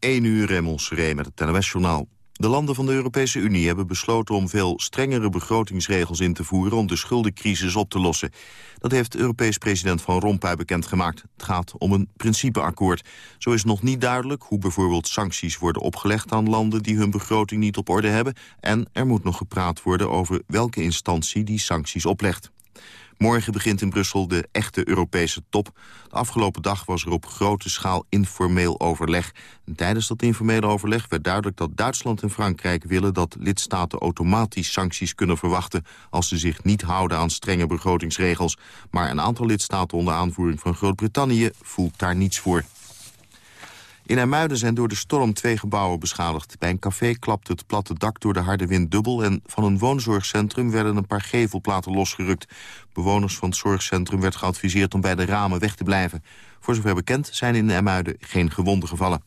1 uur Raymond met het NOS-journaal. De landen van de Europese Unie hebben besloten om veel strengere begrotingsregels in te voeren om de schuldencrisis op te lossen. Dat heeft Europees president Van Rompuy bekendgemaakt. Het gaat om een principeakkoord. Zo is nog niet duidelijk hoe bijvoorbeeld sancties worden opgelegd aan landen die hun begroting niet op orde hebben. En er moet nog gepraat worden over welke instantie die sancties oplegt. Morgen begint in Brussel de echte Europese top. De afgelopen dag was er op grote schaal informeel overleg. En tijdens dat informele overleg werd duidelijk dat Duitsland en Frankrijk willen dat lidstaten automatisch sancties kunnen verwachten als ze zich niet houden aan strenge begrotingsregels. Maar een aantal lidstaten onder aanvoering van Groot-Brittannië voelt daar niets voor. In IJmuiden zijn door de storm twee gebouwen beschadigd. Bij een café klapte het platte dak door de harde wind dubbel... en van een woonzorgcentrum werden een paar gevelplaten losgerukt. Bewoners van het zorgcentrum werd geadviseerd om bij de ramen weg te blijven. Voor zover bekend zijn in IJmuiden geen gewonden gevallen.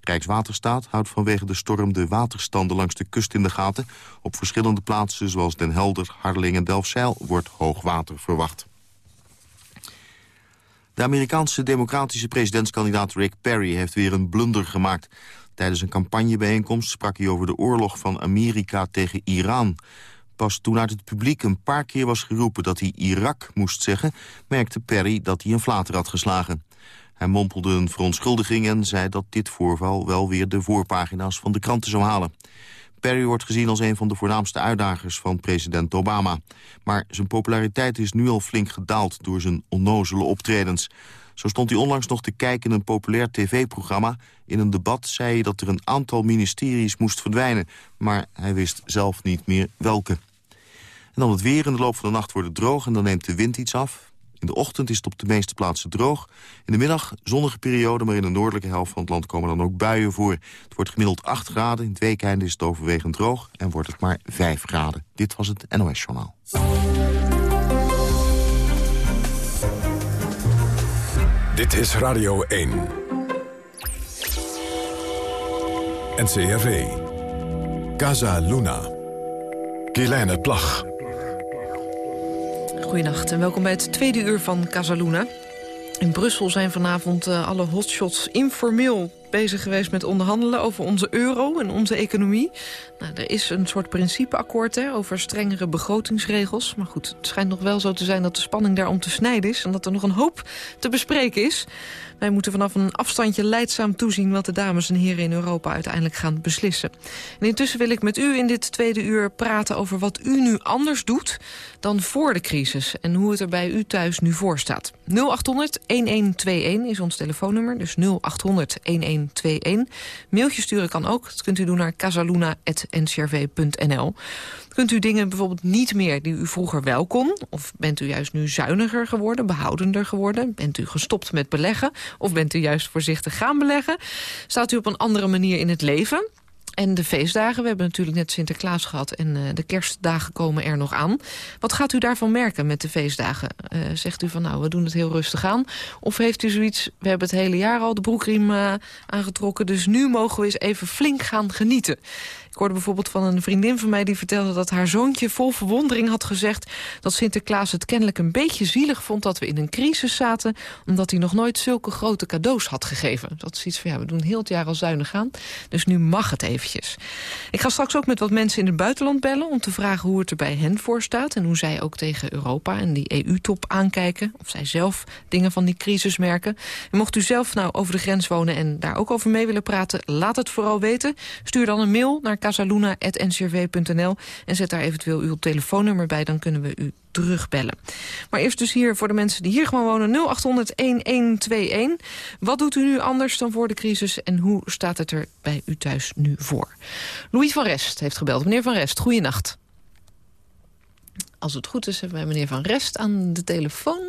Rijkswaterstaat houdt vanwege de storm de waterstanden langs de kust in de gaten. Op verschillende plaatsen zoals Den Helder, Hardeling en Delfzijl wordt hoogwater verwacht. De Amerikaanse democratische presidentskandidaat Rick Perry heeft weer een blunder gemaakt. Tijdens een campagnebijeenkomst sprak hij over de oorlog van Amerika tegen Iran. Pas toen uit het publiek een paar keer was geroepen dat hij Irak moest zeggen... merkte Perry dat hij een flater had geslagen. Hij mompelde een verontschuldiging en zei dat dit voorval wel weer de voorpagina's van de kranten zou halen. Perry wordt gezien als een van de voornaamste uitdagers van president Obama. Maar zijn populariteit is nu al flink gedaald door zijn onnozele optredens. Zo stond hij onlangs nog te kijken in een populair tv-programma. In een debat zei hij dat er een aantal ministeries moest verdwijnen. Maar hij wist zelf niet meer welke. En dan het weer. In de loop van de nacht wordt het droog en dan neemt de wind iets af. In de ochtend is het op de meeste plaatsen droog. In de middag zonnige periode, maar in de noordelijke helft van het land komen dan ook buien voor. Het wordt gemiddeld 8 graden. In het weekende is het overwegend droog en wordt het maar 5 graden. Dit was het NOS Journaal. Dit is Radio 1. NCRV. Casa Luna. Kielijne Plag. Goedenacht en welkom bij het tweede uur van Casaluna. In Brussel zijn vanavond uh, alle hotshots informeel bezig geweest met onderhandelen over onze euro en onze economie. Nou, er is een soort principeakkoord hè, over strengere begrotingsregels. Maar goed, het schijnt nog wel zo te zijn dat de spanning daarom te snijden is... en dat er nog een hoop te bespreken is. Wij moeten vanaf een afstandje leidzaam toezien... wat de dames en heren in Europa uiteindelijk gaan beslissen. En intussen wil ik met u in dit tweede uur praten over wat u nu anders doet... dan voor de crisis en hoe het er bij u thuis nu voor staat. 0800-1121 is ons telefoonnummer, dus 0800-1121. Mailtje sturen kan ook, dat kunt u doen naar casaluna.ncrv.nl kunt u dingen bijvoorbeeld niet meer die u vroeger wel kon? Of bent u juist nu zuiniger geworden, behoudender geworden? Bent u gestopt met beleggen? Of bent u juist voorzichtig gaan beleggen? Staat u op een andere manier in het leven? En de feestdagen, we hebben natuurlijk net Sinterklaas gehad... en uh, de kerstdagen komen er nog aan. Wat gaat u daarvan merken met de feestdagen? Uh, zegt u van, nou, we doen het heel rustig aan? Of heeft u zoiets, we hebben het hele jaar al de broekriem uh, aangetrokken... dus nu mogen we eens even flink gaan genieten? Ik hoorde bijvoorbeeld van een vriendin van mij die vertelde dat haar zoontje vol verwondering had gezegd dat Sinterklaas het kennelijk een beetje zielig vond dat we in een crisis zaten, omdat hij nog nooit zulke grote cadeaus had gegeven. Dat is iets van ja, we doen heel het jaar al zuinig aan, dus nu mag het eventjes. Ik ga straks ook met wat mensen in het buitenland bellen om te vragen hoe het er bij hen voor staat en hoe zij ook tegen Europa en die EU-top aankijken, of zij zelf dingen van die crisis merken. En mocht u zelf nou over de grens wonen en daar ook over mee willen praten, laat het vooral weten. Stuur dan een mail naar casaluna.ncrv.nl en zet daar eventueel uw telefoonnummer bij, dan kunnen we u terugbellen. Maar eerst dus hier voor de mensen die hier gewoon wonen 0800-1121. Wat doet u nu anders dan voor de crisis en hoe staat het er bij u thuis nu voor? Louis van Rest heeft gebeld. Meneer van Rest, goeienacht. Als het goed is, hebben wij meneer Van Rest aan de telefoon.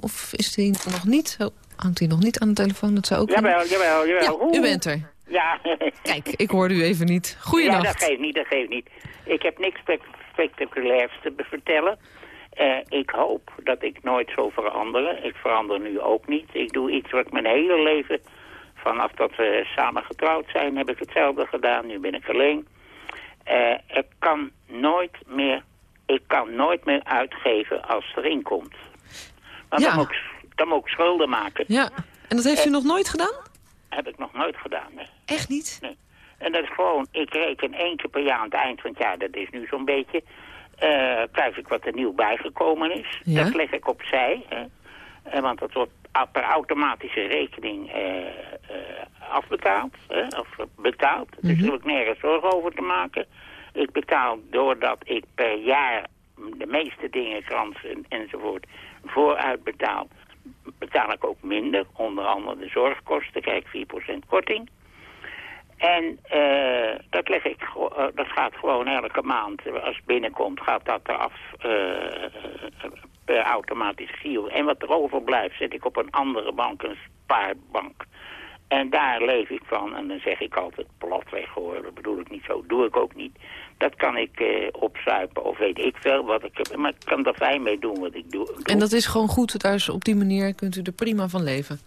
Of is hij nog niet? Oh, hangt hij nog niet aan de telefoon? Dat zou ook jawel, jawel, jawel. Ja, u bent er. Ja. Kijk, ik hoorde u even niet. Goeiedag. Ja, dat geeft niet, dat geeft niet. Ik heb niks spectaculairs te vertellen. Uh, ik hoop dat ik nooit zal veranderen. Ik verander nu ook niet. Ik doe iets wat mijn hele leven... Vanaf dat we samen getrouwd zijn, heb ik hetzelfde gedaan. Nu ben ik alleen. Uh, ik kan nooit meer... Ik kan nooit meer uitgeven als er inkomt. Want Ja. dan, moet ik, dan moet ik schulden maken. Ja, en dat heeft u Eh. nog nooit gedaan? Heb ik nog nooit gedaan. Nee. Echt niet? Nee. En dat is gewoon, ik reken één keer per jaar aan het eind van het jaar, dat is nu zo'n beetje, eh kijk ik wat er nieuw bijgekomen is. Ja. Dat leg ik opzij, hè. Eh, want dat wordt per automatische rekening eh, afbetaald, hè, of betaald. Dus daar hoef ik nergens zorgen over te maken. Ik betaal doordat ik per jaar de meeste dingen, kransen enzovoort, vooruit betaal, betaal ik ook minder. Onder andere de zorgkosten, krijg ik 4% korting. En eh, dat, leg ik, eh, dat gaat gewoon elke maand, als het binnenkomt, gaat dat eraf eh, per automatisch giro. En wat er overblijft, zet ik op een andere bank, een spaarbank. En daar leef ik van. En dan zeg ik altijd platweg hoor, dat bedoel ik niet zo, doe ik ook niet. Dat kan ik eh, opzuipen of weet ik veel wat ik heb. Maar ik kan er fijn mee doen wat ik doe. En dat is gewoon goed, op die manier kunt u er prima van leven.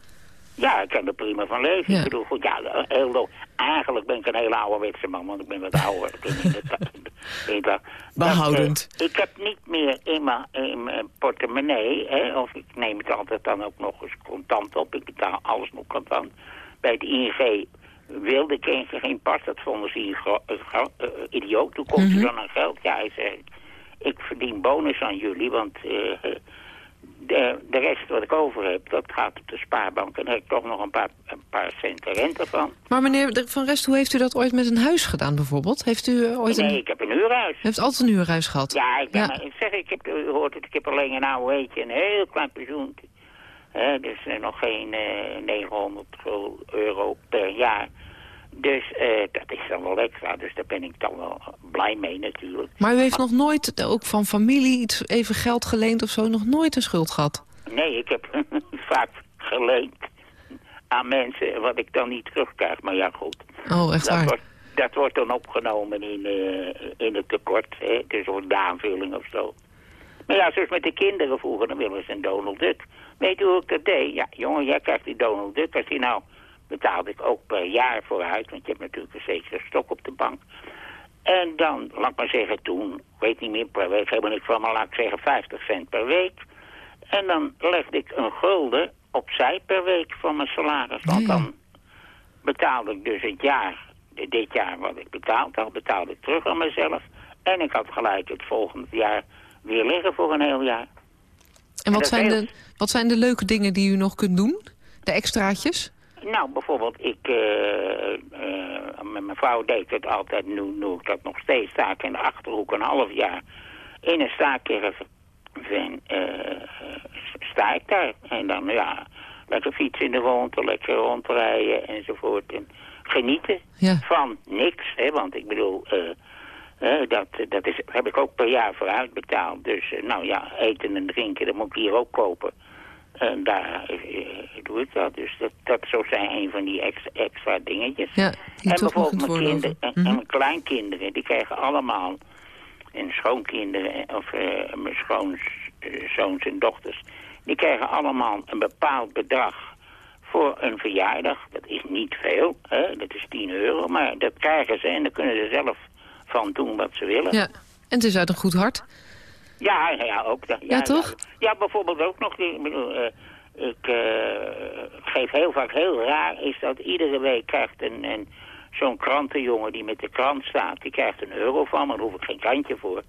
Ja, ik kan er prima van leven. Ja. Ik bedoel, goed, ja, heel, eigenlijk ben ik een hele ouderwetse man, want ik ben wat ouder. Behoudend. Dat, eh, ik heb niet meer in mijn, in mijn portemonnee, hè, of ik neem het altijd dan ook nog eens contant op. Ik betaal alles nog contant. Bij het ING wilde eigenlijk geen pas, dat vonden ze eh, idioot. Toen komt ze dan aan geld. Ja, hij zei, ik verdien bonus aan jullie, want... eh, de, de rest wat ik over heb, dat gaat op de spaarbank. En daar heb ik toch nog een paar, een paar centen rente van. Maar meneer Van Rest, hoe heeft u dat ooit met een huis gedaan bijvoorbeeld? Heeft u eh, ooit Nee, een... ik heb een huurhuis. U heeft altijd een huurhuis gehad? Ja, ik, ben, Ja. ik zeg, ik heb, u hoort het, ik heb alleen een oude weetje, een heel klein pensioen. Hè, dus eh, nog geen eh 900 euro per jaar. Dus eh, dat is dan wel extra, dus daar ben ik dan wel blij mee natuurlijk. Maar u heeft nog nooit, eh, ook van familie, iets even geld geleend of zo, nog nooit een schuld gehad? Nee, ik heb vaak geleend aan mensen wat ik dan niet terugkrijg. Maar ja, goed. Oh, echt Dat waar? wordt, dat wordt dan opgenomen in, eh, in het tekort. Hè? Dus de aanvulling of zo. Maar ja, zoals met de kinderen vroeger, dan willen ze een Donald Duck. Weet u hoe ik dat deed? Ja, jongen, jij krijgt die Donald Duck. Als die nou betaalde ik ook per jaar vooruit. Want je hebt natuurlijk een zekere stok op de bank. En dan, laat ik maar zeggen, toen, ik weet niet meer per week, helemaal niks van, maar laat ik zeggen 50 cent per week. En dan legde ik een gulden opzij per week van mijn salaris. Want Ja. dan betaalde ik dus het jaar, dit jaar wat ik betaald had, betaalde ik terug aan mezelf. En ik had gelijk het volgende jaar weer liggen voor een heel jaar. En wat zijn, heel- de, wat zijn de leuke dingen die u nog kunt doen? De extraatjes? Nou, bijvoorbeeld, ik, eh, eh, met mijn vrouw deed het altijd, nu doe ik dat nog steeds, sta ik in de Achterhoek een half jaar in een staakerven, eh, sta ik daar. En dan, ja, lekker fietsen in de rondte, lekker rondrijden enzovoort. En genieten Ja. van niks, hè, want ik bedoel, dat, dat is, heb ik ook per jaar vooruit betaald. Dus, eh, nou ja, eten en drinken, dat moet ik hier ook kopen. En daar eh, doe ik dat. Dus dat, dat zou zijn een van die extra, extra dingetjes. Ja, en bijvoorbeeld mijn kinderen en, Mhm. en mijn kleinkinderen, die krijgen allemaal, en schoonkinderen, of eh, mijn schoonzoons en dochters, die krijgen allemaal een bepaald bedrag voor een verjaardag. Dat is niet veel, hè? dat is 10 euro, maar dat krijgen ze en daar kunnen ze zelf van doen wat ze willen. Ja, en het is uit een goed hart. Ja, ja, ook. dat- Ja, toch? Ja, ja, bijvoorbeeld ook nog. Ik, bedoel, eh, ik eh, geef heel vaak, heel raar is dat iedere week krijgt een, een, zo'n krantenjongen die met de krant staat, die krijgt een euro van, maar daar hoef ik geen kantje voor.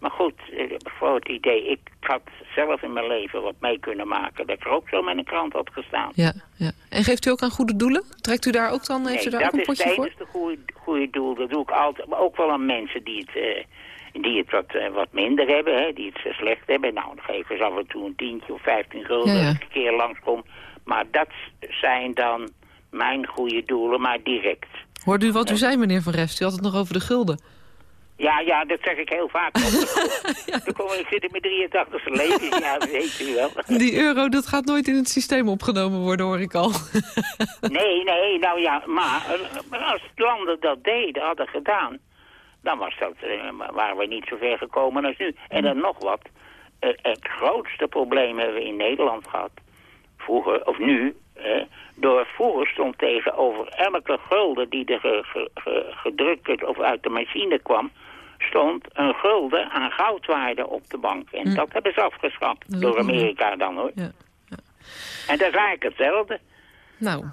Maar goed, eh, voor het idee, ik had zelf in mijn leven wat mee kunnen maken, dat ik er ook zo met een krant had gestaan. Ja, ja. En geeft u ook aan goede doelen? Trekt u daar ook dan, heeft u Nee, daar ook dat een is het potje voor? enige goede, goede doel. Dat doe ik altijd. Maar ook wel aan mensen die het, eh, die het wat, eh, wat minder hebben. Hè, die het slecht hebben. Nou, dan geven ze af en toe een tientje of vijftien gulden Ja, ja. als ik een keer langskom. Maar dat zijn dan mijn goede doelen, maar direct. Hoort u wat u zei, meneer Van Rest? U had het nog over de gulden. Ja, ja, dat zeg ik heel vaak. Dan kom ik, ik zit in mijn 83 leven, ja, dat weet u wel. Die euro, dat gaat nooit in het systeem opgenomen worden, hoor ik al. Nee, nee, nou ja, maar als landen dat deden, hadden gedaan, dan was dat, eh, waren we niet zo ver gekomen als nu. En dan nog wat, eh, het grootste probleem hebben we in Nederland gehad, vroeger, of nu, eh, door vroeger stond tegenover elke gulden die er ge- ge- ge- gedrukt of uit de machine kwam, stond een gulden aan goudwaarde op de bank. En dat hebben ze afgeschaft, door Amerika dan hoor. Ja. En dat is eigenlijk hetzelfde. Nou,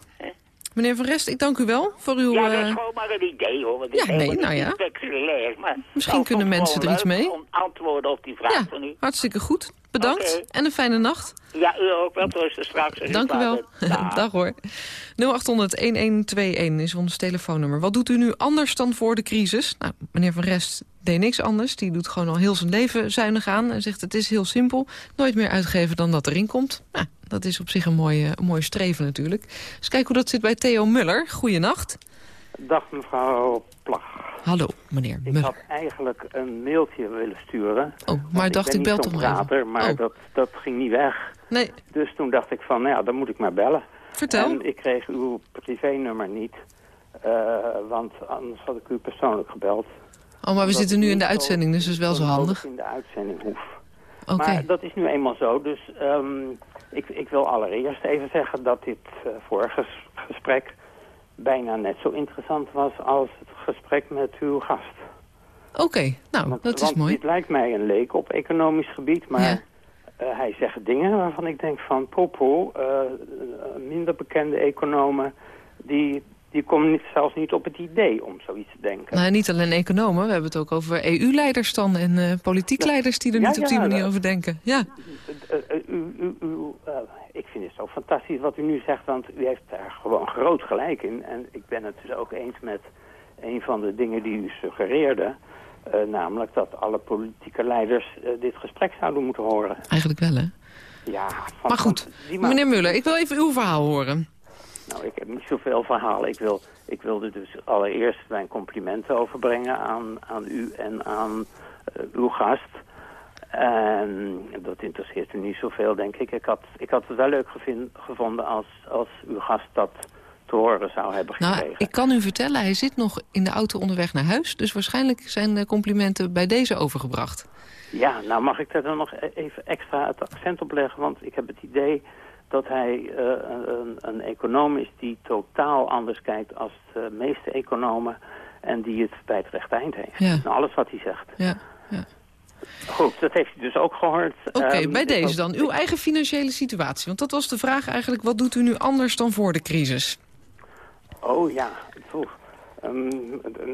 Meneer Van Rest, ik dank u wel voor uw... Ja, dat is eh, gewoon maar een idee hoor. want Ja, nee, nou ja. spectaculair, maar Misschien kunnen mensen er iets mee. om antwoorden op die vraag ja, van u. hartstikke goed. Bedankt en een fijne nacht. Ja, u ook wel rustig straks. Dank u wel. Dag hoor. 0800-1121 is ons telefoonnummer. Wat doet u nu anders dan voor de crisis? Nou, meneer Van Rest deed niks anders. Die doet gewoon al heel zijn leven zuinig aan. En zegt het is heel simpel. Nooit meer uitgeven dan dat erin komt. Nou, dat is op zich een mooie, een mooie streven natuurlijk. Dus kijk hoe dat zit bij Theo Muller. Goeienacht. Dag mevrouw Plag. Hallo, meneer Ik Muller. had eigenlijk een mailtje willen sturen. Oh, maar dacht ben ik bel toch maar maar Oh. dat, dat ging niet weg. Nee, Dus toen dacht ik van, nou ja, dan moet ik maar bellen. vertel. En ik kreeg uw privénummer niet. eh, want anders had ik u persoonlijk gebeld. Oh, maar we zitten nu ik in de uitzending, dus dat is wel zo handig. in de uitzending hoef. Oké. Maar dat is nu eenmaal zo. Dus ehm, ik, ik wil allereerst even zeggen dat dit eh, vorige ges- gesprek bijna net zo interessant was als het gesprek met uw gast. Oké, nou, Want, dat is want mooi. dit lijkt mij een leek op economisch gebied, maar Ja. eh, hij zegt dingen waarvan ik denk van popo, eh, minder bekende economen, die, die komen niet, zelfs niet op het idee om zoiets te denken. Nou, niet alleen economen, we hebben het ook over EU-leiders dan... en eh politiek leiders die er Ja, niet op die manier over denken. Ja, Eh, eh, u, u, u, ik vind het zo fantastisch wat u nu zegt, want u heeft daar gewoon groot gelijk in. En ik ben het dus ook eens met een van de dingen die u suggereerde. namelijk dat alle politieke leiders dit gesprek zouden moeten horen. eigenlijk wel, hè? Ja, van- Maar goed, meneer Muller, ik wil even uw verhaal horen. Nou, ik heb niet zoveel verhalen. Ik, wil, ik wilde dus allereerst mijn complimenten overbrengen aan, aan u en aan eh, uw gast. En dat interesseert u niet zoveel, denk ik. Ik had, ik had het wel leuk gevonden als, als uw gast dat te horen zou hebben Nou, gekregen. ik kan u vertellen, hij zit nog in de auto onderweg naar huis... dus waarschijnlijk zijn de complimenten bij deze overgebracht. Ja, nou mag ik daar dan nog e- even extra het accent op leggen. Want ik heb het idee dat hij eh, een, een econoom is die totaal anders kijkt als de meeste economen. En die het bij het rechte eind heeft. Ja. Nou, alles wat hij zegt. Ja, ja. Goed, dat heeft u dus ook gehoord. Oké, Ehm, bij deze dan. Uw eigen financiële situatie. Want dat was de vraag eigenlijk, wat doet u nu anders dan voor de crisis? Oh ja. Ehm,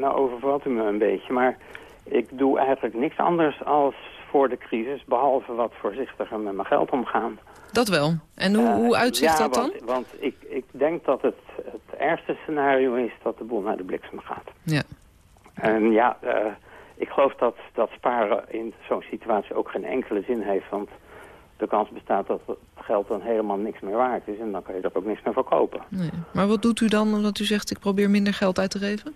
nou overvalt u me een beetje. Maar ik doe eigenlijk niks anders als voor de crisis. Behalve wat voorzichtiger met mijn geld omgaan. Dat wel. En hoe, Eh, hoe uitzicht ja, dat dan? Want, want ik, ik denk dat het, het ergste scenario is dat de boel naar de bliksem gaat. Ja. En ja, eh, ik geloof dat, dat sparen in zo'n situatie ook geen enkele zin heeft. Want de kans bestaat dat het geld dan helemaal niks meer waard is. En dan kan je er ook niks meer voor kopen. Nee. Maar wat doet u dan omdat u zegt, ik probeer minder geld uit te geven?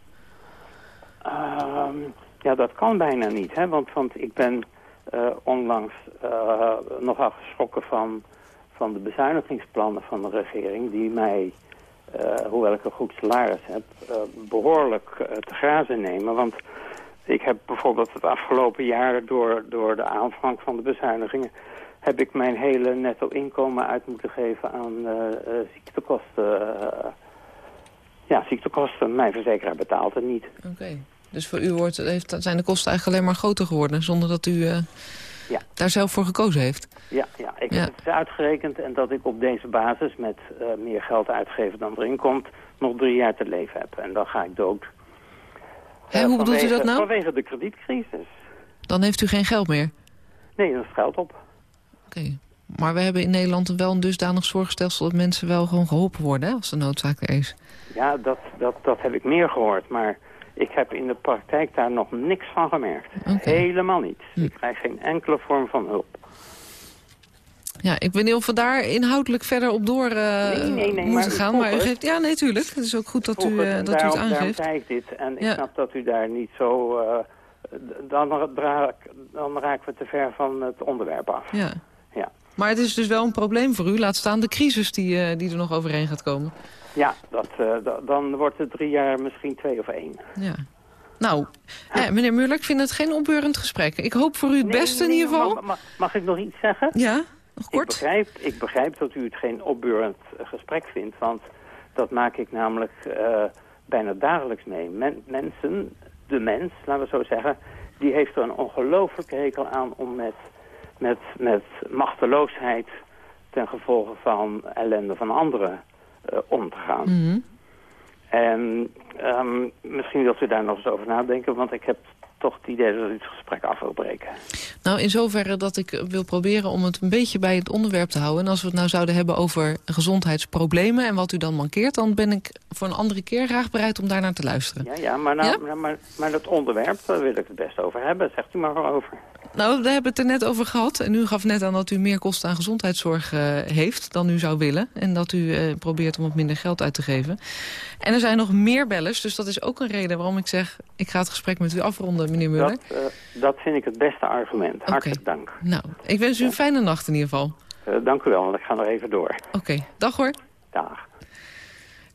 Ehm, ja, dat kan bijna niet. Hè? Want, want ik ben eh, onlangs eh, nogal geschrokken van, van de bezuinigingsplannen van de regering... die mij, eh, hoewel ik een goed salaris heb, eh, behoorlijk eh, te grazen nemen. Want ik heb bijvoorbeeld het afgelopen jaar door, door de aanvang van de bezuinigingen... heb ik mijn hele netto inkomen uit moeten geven aan ziektekosten... ja, ziektekosten. Mijn verzekeraar betaalt het niet. Oké. Dus voor u wordt, zijn de kosten eigenlijk alleen maar groter geworden... zonder dat u Ja. daar zelf voor gekozen heeft? Ja, ja ik Ja. heb het uitgerekend en dat ik op deze basis met eh, meer geld uitgeven dan erin komt, nog drie jaar te leven heb. En dan ga ik dood. Hè, Eh, hoe bedoelt u dat nou? Vanwege de kredietcrisis. Dan heeft u geen geld meer? Nee, dat is geld op. Oké. Maar we hebben in Nederland wel een dusdanig zorgstelsel... dat mensen wel gewoon geholpen worden hè, als de noodzaak er is. Ja, dat, dat, dat heb ik meer gehoord, maar ik heb in de praktijk daar nog niks van gemerkt. Helemaal niet. Hm. Ik krijg geen enkele vorm van hulp. Ja, ik weet niet of we daar inhoudelijk verder op door eh, Nee, nee, nee, moeten gaan. Maar u geeft... Ja, nee, tuurlijk. Het is ook goed dat u, eh, dat u het daarom, daarom aangeeft. ik dit. En ik snap dat u daar niet zo... eh, dan, raak, dan raken we te ver van het onderwerp af. Ja. Ja. Maar het is dus wel een probleem voor u. Laat staan de crisis die, die er nog overheen gaat komen. Ja, dat, eh, da- dan wordt het drie jaar misschien twee of één. Ja. Nou, hè, meneer Muller, ik vind het geen opbeurend gesprek. Ik hoop voor u het Nee, beste in ieder geval. ma- ma- mag ik nog iets zeggen? Ja, nog Ik kort. begrijp, ik begrijp dat u het geen opbeurend eh, gesprek vindt, want dat maak ik namelijk eh, bijna dagelijks mee. Men- mensen, de mens, laten we zo zeggen, die heeft er een ongelooflijke hekel aan om met, met, met machteloosheid ten gevolge van ellende van anderen eh, om te gaan. Mhm. En ehm, misschien wilt u daar nog eens over nadenken, want ik heb toch het idee dat u het gesprek af wil breken. Nou, in zoverre dat ik wil proberen om het een beetje bij het onderwerp te houden. En als we het nou zouden hebben over gezondheidsproblemen... en wat u dan mankeert, dan ben ik voor een andere keer graag bereid om daarnaar te luisteren. Ja, ja, maar, nou, maar, maar dat onderwerp, daar wil ik het best over hebben. Zegt u maar over. Nou, daar hebben we het er net over gehad. En u gaf net aan dat u meer kosten aan gezondheidszorg uh, heeft dan u zou willen. En dat u uh, probeert om wat minder geld uit te geven. En er zijn nog meer bellers, dus dat is ook een reden waarom ik zeg... ik ga het gesprek met u afronden, meneer Muller. Dat, uh, dat vind ik het beste argument. Hartelijk dank. Nou, ik wens u een fijne nacht in ieder geval. dank u wel, want ik ga nog even door. Oké, okay. dag hoor. Dag.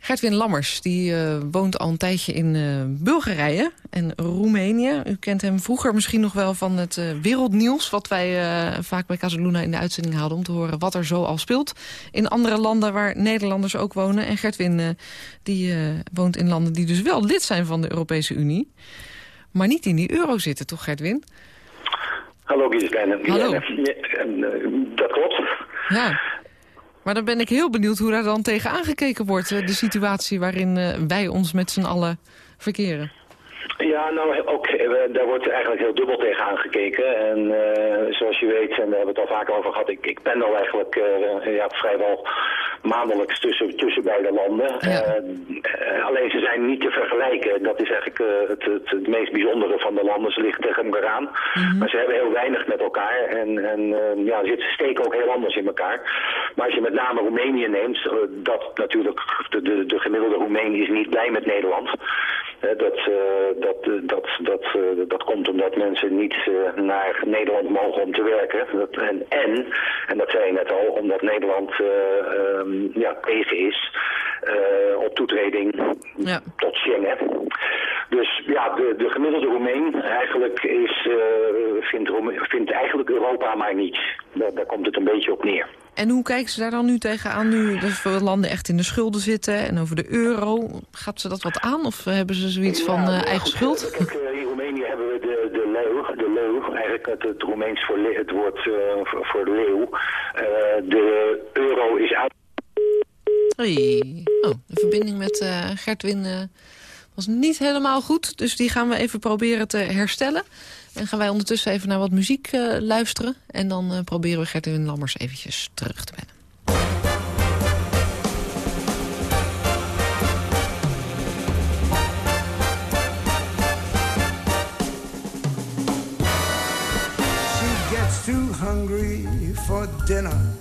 Gertwin Lammers die, uh, woont al een tijdje in uh, Bulgarije en Roemenië. U kent hem vroeger misschien nog wel van het uh, wereldnieuws... wat wij vaak bij Casaluna in de uitzending hadden... om te horen wat er zo al speelt in andere landen waar Nederlanders ook wonen. En Gertwin die, woont in landen die dus wel lid zijn van de Europese Unie... maar niet in die euro zitten, toch Gertwin? Hallo Gisbijn. Hallo. Dat klopt. Ja. Maar dan ben ik heel benieuwd hoe daar dan tegen aangekeken wordt. De situatie waarin uh, wij ons met z'n allen verkeren. Ja, nou, ook, daar wordt eigenlijk heel dubbel tegen aangekeken. En uh, zoals je weet, en daar hebben we het al vaak over gehad, ik, ik ben al eigenlijk uh, ja, vrijwel maandelijks tussen, tussen beide landen. Ja. Uh, alleen ze zijn niet te vergelijken. Dat is eigenlijk het, het, het, meest bijzondere van de landen. Ze liggen tegen elkaar aan. Mm -hmm. Maar ze hebben heel weinig met elkaar. En, en ja, ze steken ook heel anders in elkaar. Maar als je met name Roemenië neemt, dat natuurlijk, de, de, de gemiddelde Roemeen is niet blij met Nederland. Dat, dat, dat, dat, dat komt omdat mensen niet naar Nederland mogen om te werken. En, en, en dat zei je net al, omdat Nederland um, ja, tegen is op toetreding ja. tot Schengen. Dus ja, de, de gemiddelde Roemeen eigenlijk is, uh, vindt, vindt eigenlijk Europa maar niet. Daar, daar komt het een beetje op neer. En hoe kijken ze daar dan nu tegenaan, nu dat veel landen echt in de schulden zitten en over de euro? Gaat ze dat wat aan of hebben ze zoiets van ja, uh, eigen schuld? Kijk, in Roemenië hebben we de, de leeuw, de leeuw, eigenlijk het, het Roemeens voor le het woord uh, voor, voor leeuw. Uh, de euro is uit. Hey. Oh, de verbinding met Gertwin was niet helemaal goed, dus die gaan we even proberen te herstellen. En gaan wij ondertussen even naar wat muziek uh, luisteren. En dan uh, proberen we Gertwin Lammers eventjes terug te bellen. She gets too hungry for dinner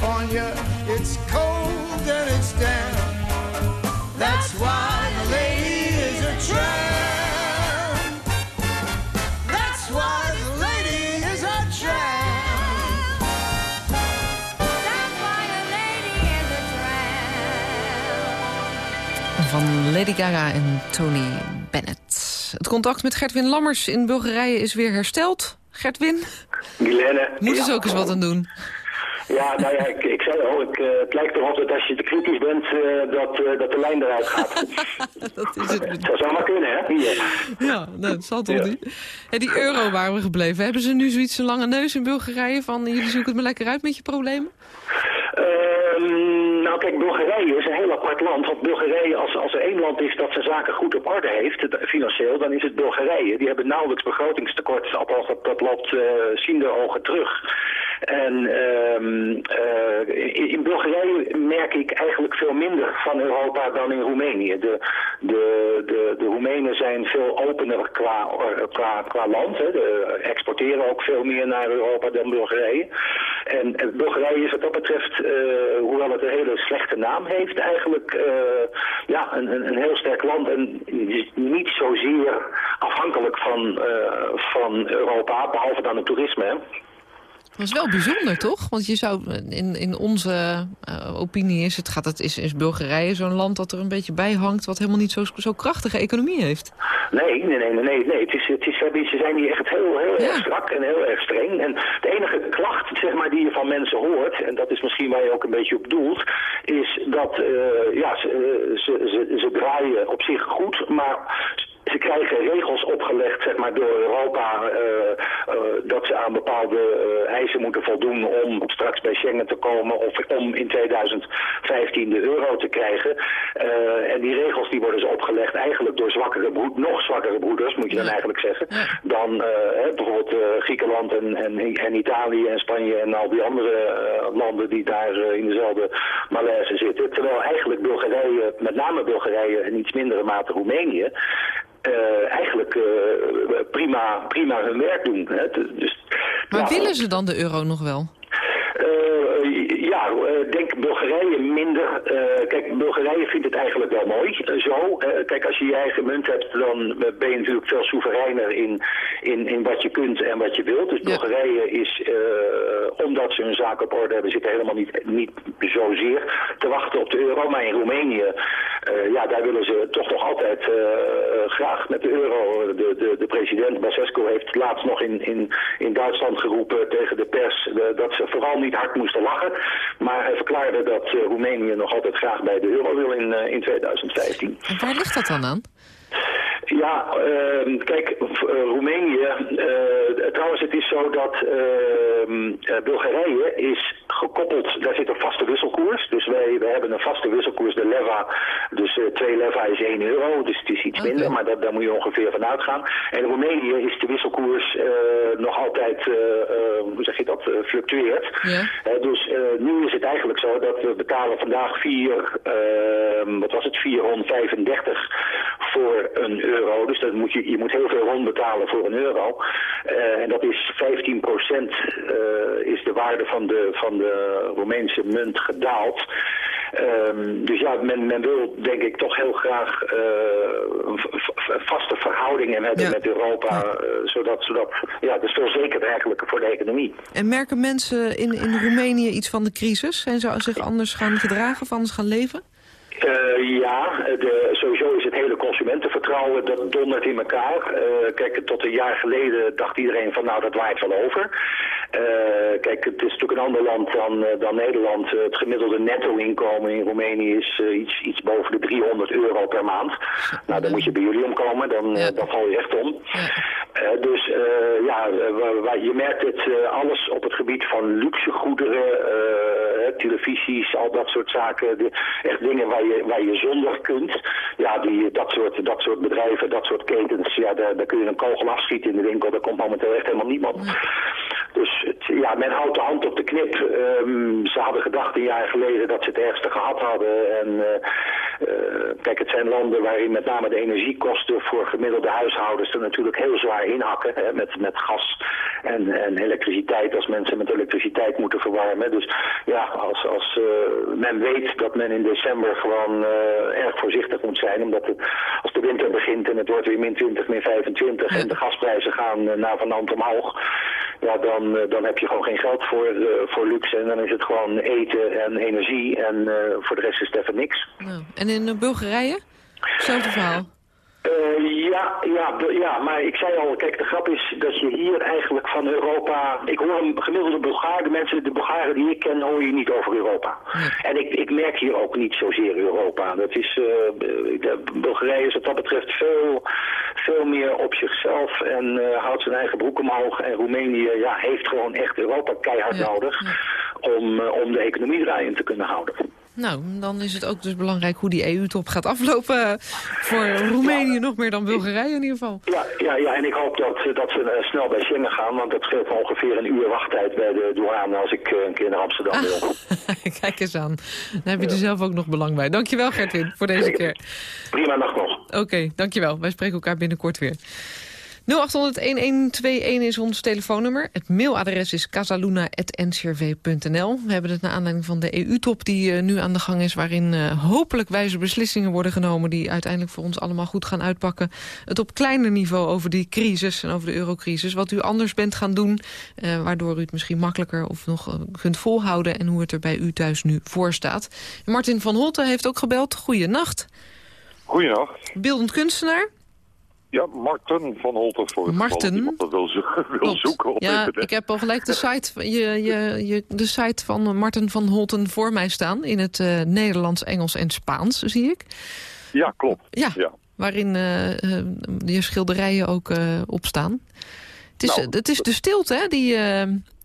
California, it's cold and it's damp. That's why the lady is a tramp. That's why the lady is a tramp. That's why a lady is a tramp. Van Lady Gaga en Tony Bennett. Het contact met Gertwin Lammers in Bulgarije is weer hersteld. Gertwin, Guilaine. moet ja. er ook eens wat aan doen. Ja, nou ja, ik, ik zei al, ik, eh, het lijkt erop dat als je te kritisch bent, eh, dat, eh, dat de lijn eruit gaat. Dat is het. Dat zou maar kunnen, hè? Ja, nou, dat zal toch Ja. niet. En die euro waren we gebleven. Hebben ze nu zoiets een lange neus in Bulgarije van... jullie zoeken het maar lekker uit met je problemen? Ehm, nou kijk, Bulgarije is een heel apart land. Want Bulgarije, als, als er één land is dat zijn zaken goed op orde heeft, financieel, dan is het Bulgarije. Die hebben nauwelijks begrotingstekort, althans dat, dat loopt uh, ziende ogen terug. En ehm, eh, in, Bulgarije merk ik eigenlijk veel minder van Europa dan in Roemenië. De, de, de, de Roemenen zijn veel opener qua, qua, qua land. Hè. De, exporteren ook veel meer naar Europa dan Bulgarije. En eh, Bulgarije is wat dat betreft, eh, hoewel het een hele slechte naam heeft, eigenlijk eh, ja, een, een, heel sterk land. En niet zozeer afhankelijk van, eh, van Europa, behalve dan het toerisme. Hè. Dat is wel bijzonder, toch? Want je zou, in, in onze eh, opinie is, het, gaat het, is, is Bulgarije zo'n land dat er een beetje bij hangt... wat helemaal niet zo, zo krachtige economie heeft. Nee, nee, nee, nee, nee. nee. Het is, het is, ze zijn hier echt heel, heel Ja. erg strak en heel erg streng. En de enige klacht zeg maar, die je van mensen hoort, en dat is misschien waar je ook een beetje op doelt, is dat eh, ja, ze, ze, ze, ze draaien op zich goed, maar ze krijgen regels opgelegd zeg maar, door Europa eh, eh, dat ze aan bepaalde eh, eisen moeten voldoen om straks bij Schengen te komen of om in 2015 de euro te krijgen. En die regels die worden dus opgelegd eigenlijk door zwakkere broed, nog zwakkere broeders, moet je dan eigenlijk zeggen, dan hè, bijvoorbeeld Griekenland en, en, en Italië en Spanje en al die andere landen die daar in dezelfde malaise zitten. Terwijl eigenlijk Bulgarije, met name Bulgarije en iets mindere mate Roemenië, eh, eigenlijk eh, prima, prima hun werk doen. Hè. Dus, Maar ja, willen ze dan de euro nog wel? Eh, ja, ik denk Bulgarije minder. Eh, kijk, Bulgarije vindt het eigenlijk wel mooi, eh, zo. Eh, kijk, als je je eigen munt hebt, dan eh, ben je natuurlijk veel soevereiner in, in, in wat je kunt en wat je wilt. Dus. Bulgarije is, eh, omdat ze hun zaken op orde hebben, zitten helemaal niet, niet zozeer te wachten op de euro. Maar in Roemenië, eh, ja, daar willen ze toch nog altijd eh, graag met de euro. De, de, de president Basescu heeft laatst nog in, in, in Duitsland geroepen tegen de pers eh, dat ze vooral niet hard moesten lachen. Maar hij verklaarde dat eh, Roemenië nog altijd graag bij de euro wil in, eh, in 2015. En waar ligt dat dan aan? Ja, ehm, kijk, eh, Roemenië, eh, trouwens het is zo dat ehm, eh, Bulgarije is gekoppeld, daar zit een vaste wisselkoers. Dus wij, wij hebben een vaste wisselkoers, de leva, dus twee leva is 1 euro, dus het is iets minder, maar dat, daar moet je ongeveer van uitgaan. En in Roemenië is de wisselkoers nog altijd, hoe zeg je dat, fluctueert. Dus nu is het eigenlijk zo dat we betalen vandaag 4, ehm, wat was het, 435 voor een euro. Dus dat moet je, je moet heel veel rond betalen voor een euro. Eh, en dat is 15% eh, is de waarde van de, van de Roemeense munt gedaald. Ehm, dus ja, men, men wil denk ik toch heel graag eh, een vaste verhoudingen hebben Ja. met Europa. eh, zodat, zodat, ja, dat is veel zekerder eigenlijk voor de economie. En merken mensen in, in Roemenië iets van de crisis? Zijn ze zich anders gaan gedragen of anders gaan leven? Eh, ja, de, sowieso is het hele consumentenvertrouwen, dat dondert in elkaar. Eh, kijk, tot een jaar geleden dacht iedereen van nou, dat waait wel over. Eh, kijk, het is natuurlijk een ander land dan, dan Nederland. Het gemiddelde netto-inkomen in Roemenië is iets, iets boven de 300 euro per maand. Nou, dan moet je bij jullie omkomen, dan, Ja. dan val je echt om. Ja. Dus ja, je merkt het alles op het gebied van luxegoederen, eh, televisies, al dat soort zaken. De, echt dingen waar je, waar je zonder kunt. Ja, die, dat, soort, dat soort bedrijven, dat soort ketens, ja, daar, daar kun je een kogel afschieten in de winkel. Daar komt momenteel echt helemaal niemand. Dus het, ja, men houdt de hand op de knip. Ehm, ze hadden gedacht een jaar geleden dat ze het ergste gehad hadden. En eh, eh, kijk, het zijn landen waarin met name de energiekosten voor gemiddelde huishoudens er natuurlijk heel zwaar inhakken. Hè, met, met gas En, en elektriciteit als mensen met elektriciteit moeten verwarmen. Dus ja, als, als uh, men weet dat men in december gewoon uh, erg voorzichtig moet zijn. Omdat het, als de winter begint en het wordt weer min 20, min 25 en de gasprijzen gaan uh, naar vanand omhoog. Ja, dan, dan heb je gewoon geen geld voor, voor luxe. En dan is het gewoon eten en energie. En voor de rest is het even niks. Nou, en in Bulgarije? Hetzelfde verhaal. Uh, ja, ja, ja, maar ik zei al, kijk, de grap is dat je hier eigenlijk van Europa... Ik hoor een gemiddelde Bulgaar, de mensen, de Bulgaren die ik ken, hoor je niet over Europa. En ik, ik merk hier ook niet zozeer Europa. Dat is, uh, Bulgarije is wat dat betreft veel, veel meer op zichzelf en uh, houdt zijn eigen broek omhoog. En Roemenië ja, heeft gewoon echt Europa keihard ja. nodig om, om de economie draaiend te kunnen houden. Nou, dan is het ook dus belangrijk hoe die EU-top gaat aflopen voor Roemenië nog meer dan Bulgarije in ieder geval. Ja, ja, ja en ik hoop dat, dat ze uh, snel bij Schengen gaan, want dat scheelt ongeveer een uur wachttijd bij de douane als ik uh, een keer naar Amsterdam ah, wil. Kijk eens aan. Dan heb je er zelf ook nog belang bij. Dankjewel Gertwin voor deze keer. Prima dag nog. Oké, okay, dankjewel. Wij spreken elkaar binnenkort weer. 0800-1121 is ons telefoonnummer. Het mailadres is casaluna.ncrv.nl. We hebben het naar aanleiding van de EU-top die uh, nu aan de gang is... waarin uh, hopelijk wijze beslissingen worden genomen... die uiteindelijk voor ons allemaal goed gaan uitpakken. Het op kleiner niveau over die crisis en over de eurocrisis. Wat u anders bent gaan doen, uh, waardoor u het misschien makkelijker... of nog kunt volhouden en hoe het er bij u thuis nu voor staat. Martin van Holten heeft ook gebeld. Goeienacht. Goeienacht. Beeldend kunstenaar. Ja, Marten van Holten voor het Marten? dat wil, zo wil zoeken op ja, internet. ik heb al gelijk de site, je, je, je, de site van Marten van Holten voor mij staan... in het uh, Nederlands, Engels en Spaans, zie ik. Ja, klopt. Ja, ja. waarin uh, je schilderijen ook op staan. Het is, nou, het is de stilte hè, die,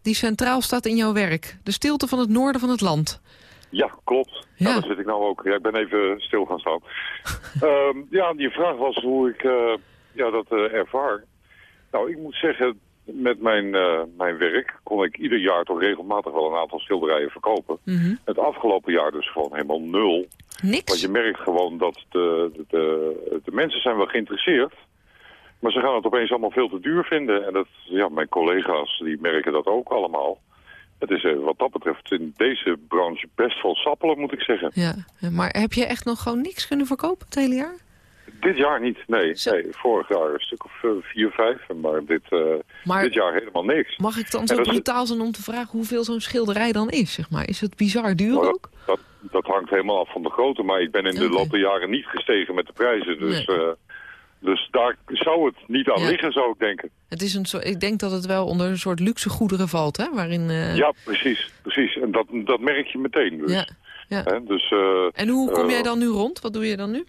die centraal staat in jouw werk. De stilte van het noorden van het land. Ja, klopt. Ja. Nou, daar zit ik nou ook. Ja, ik ben even stil gaan staan. um, ja, die vraag was hoe ik ja, dat uh, ervaar. Nou, ik moet zeggen, met mijn, uh, mijn werk kon ik ieder jaar toch regelmatig wel een aantal schilderijen verkopen. Mm -hmm. Het afgelopen jaar dus gewoon helemaal nul. Niks? Want je merkt gewoon dat de, de, de, de mensen zijn wel geïnteresseerd. Maar ze gaan het opeens allemaal veel te duur vinden. En dat, ja, mijn collega's die merken dat ook allemaal. Het is uh, wat dat betreft in deze branche best wel sappelen, moet ik zeggen. Ja, maar heb je echt nog gewoon niks kunnen verkopen het hele jaar? Dit jaar niet, nee. nee. Vorig jaar een stuk of uh, vier, vijf. Maar dit, uh, maar dit jaar helemaal niks. Mag ik dan zo brutaal zijn om te vragen hoeveel zo'n schilderij dan is? Zeg maar? Is het bizar duur nou, ook? Dat, dat, hangt helemaal af van de grootte. Maar ik ben in de loop der jaren niet gestegen met de prijzen. Dus, nee. uh, dus daar zou het niet aan ja. liggen, zou ik denken. Het is een soort, ik denk dat het wel onder een soort luxe goederen valt, hè? Waarin, Ja, precies. precies. En dat, dat merk je meteen. Dus. Ja. Dus, en hoe kom jij dan nu rond? Wat doe je dan nu?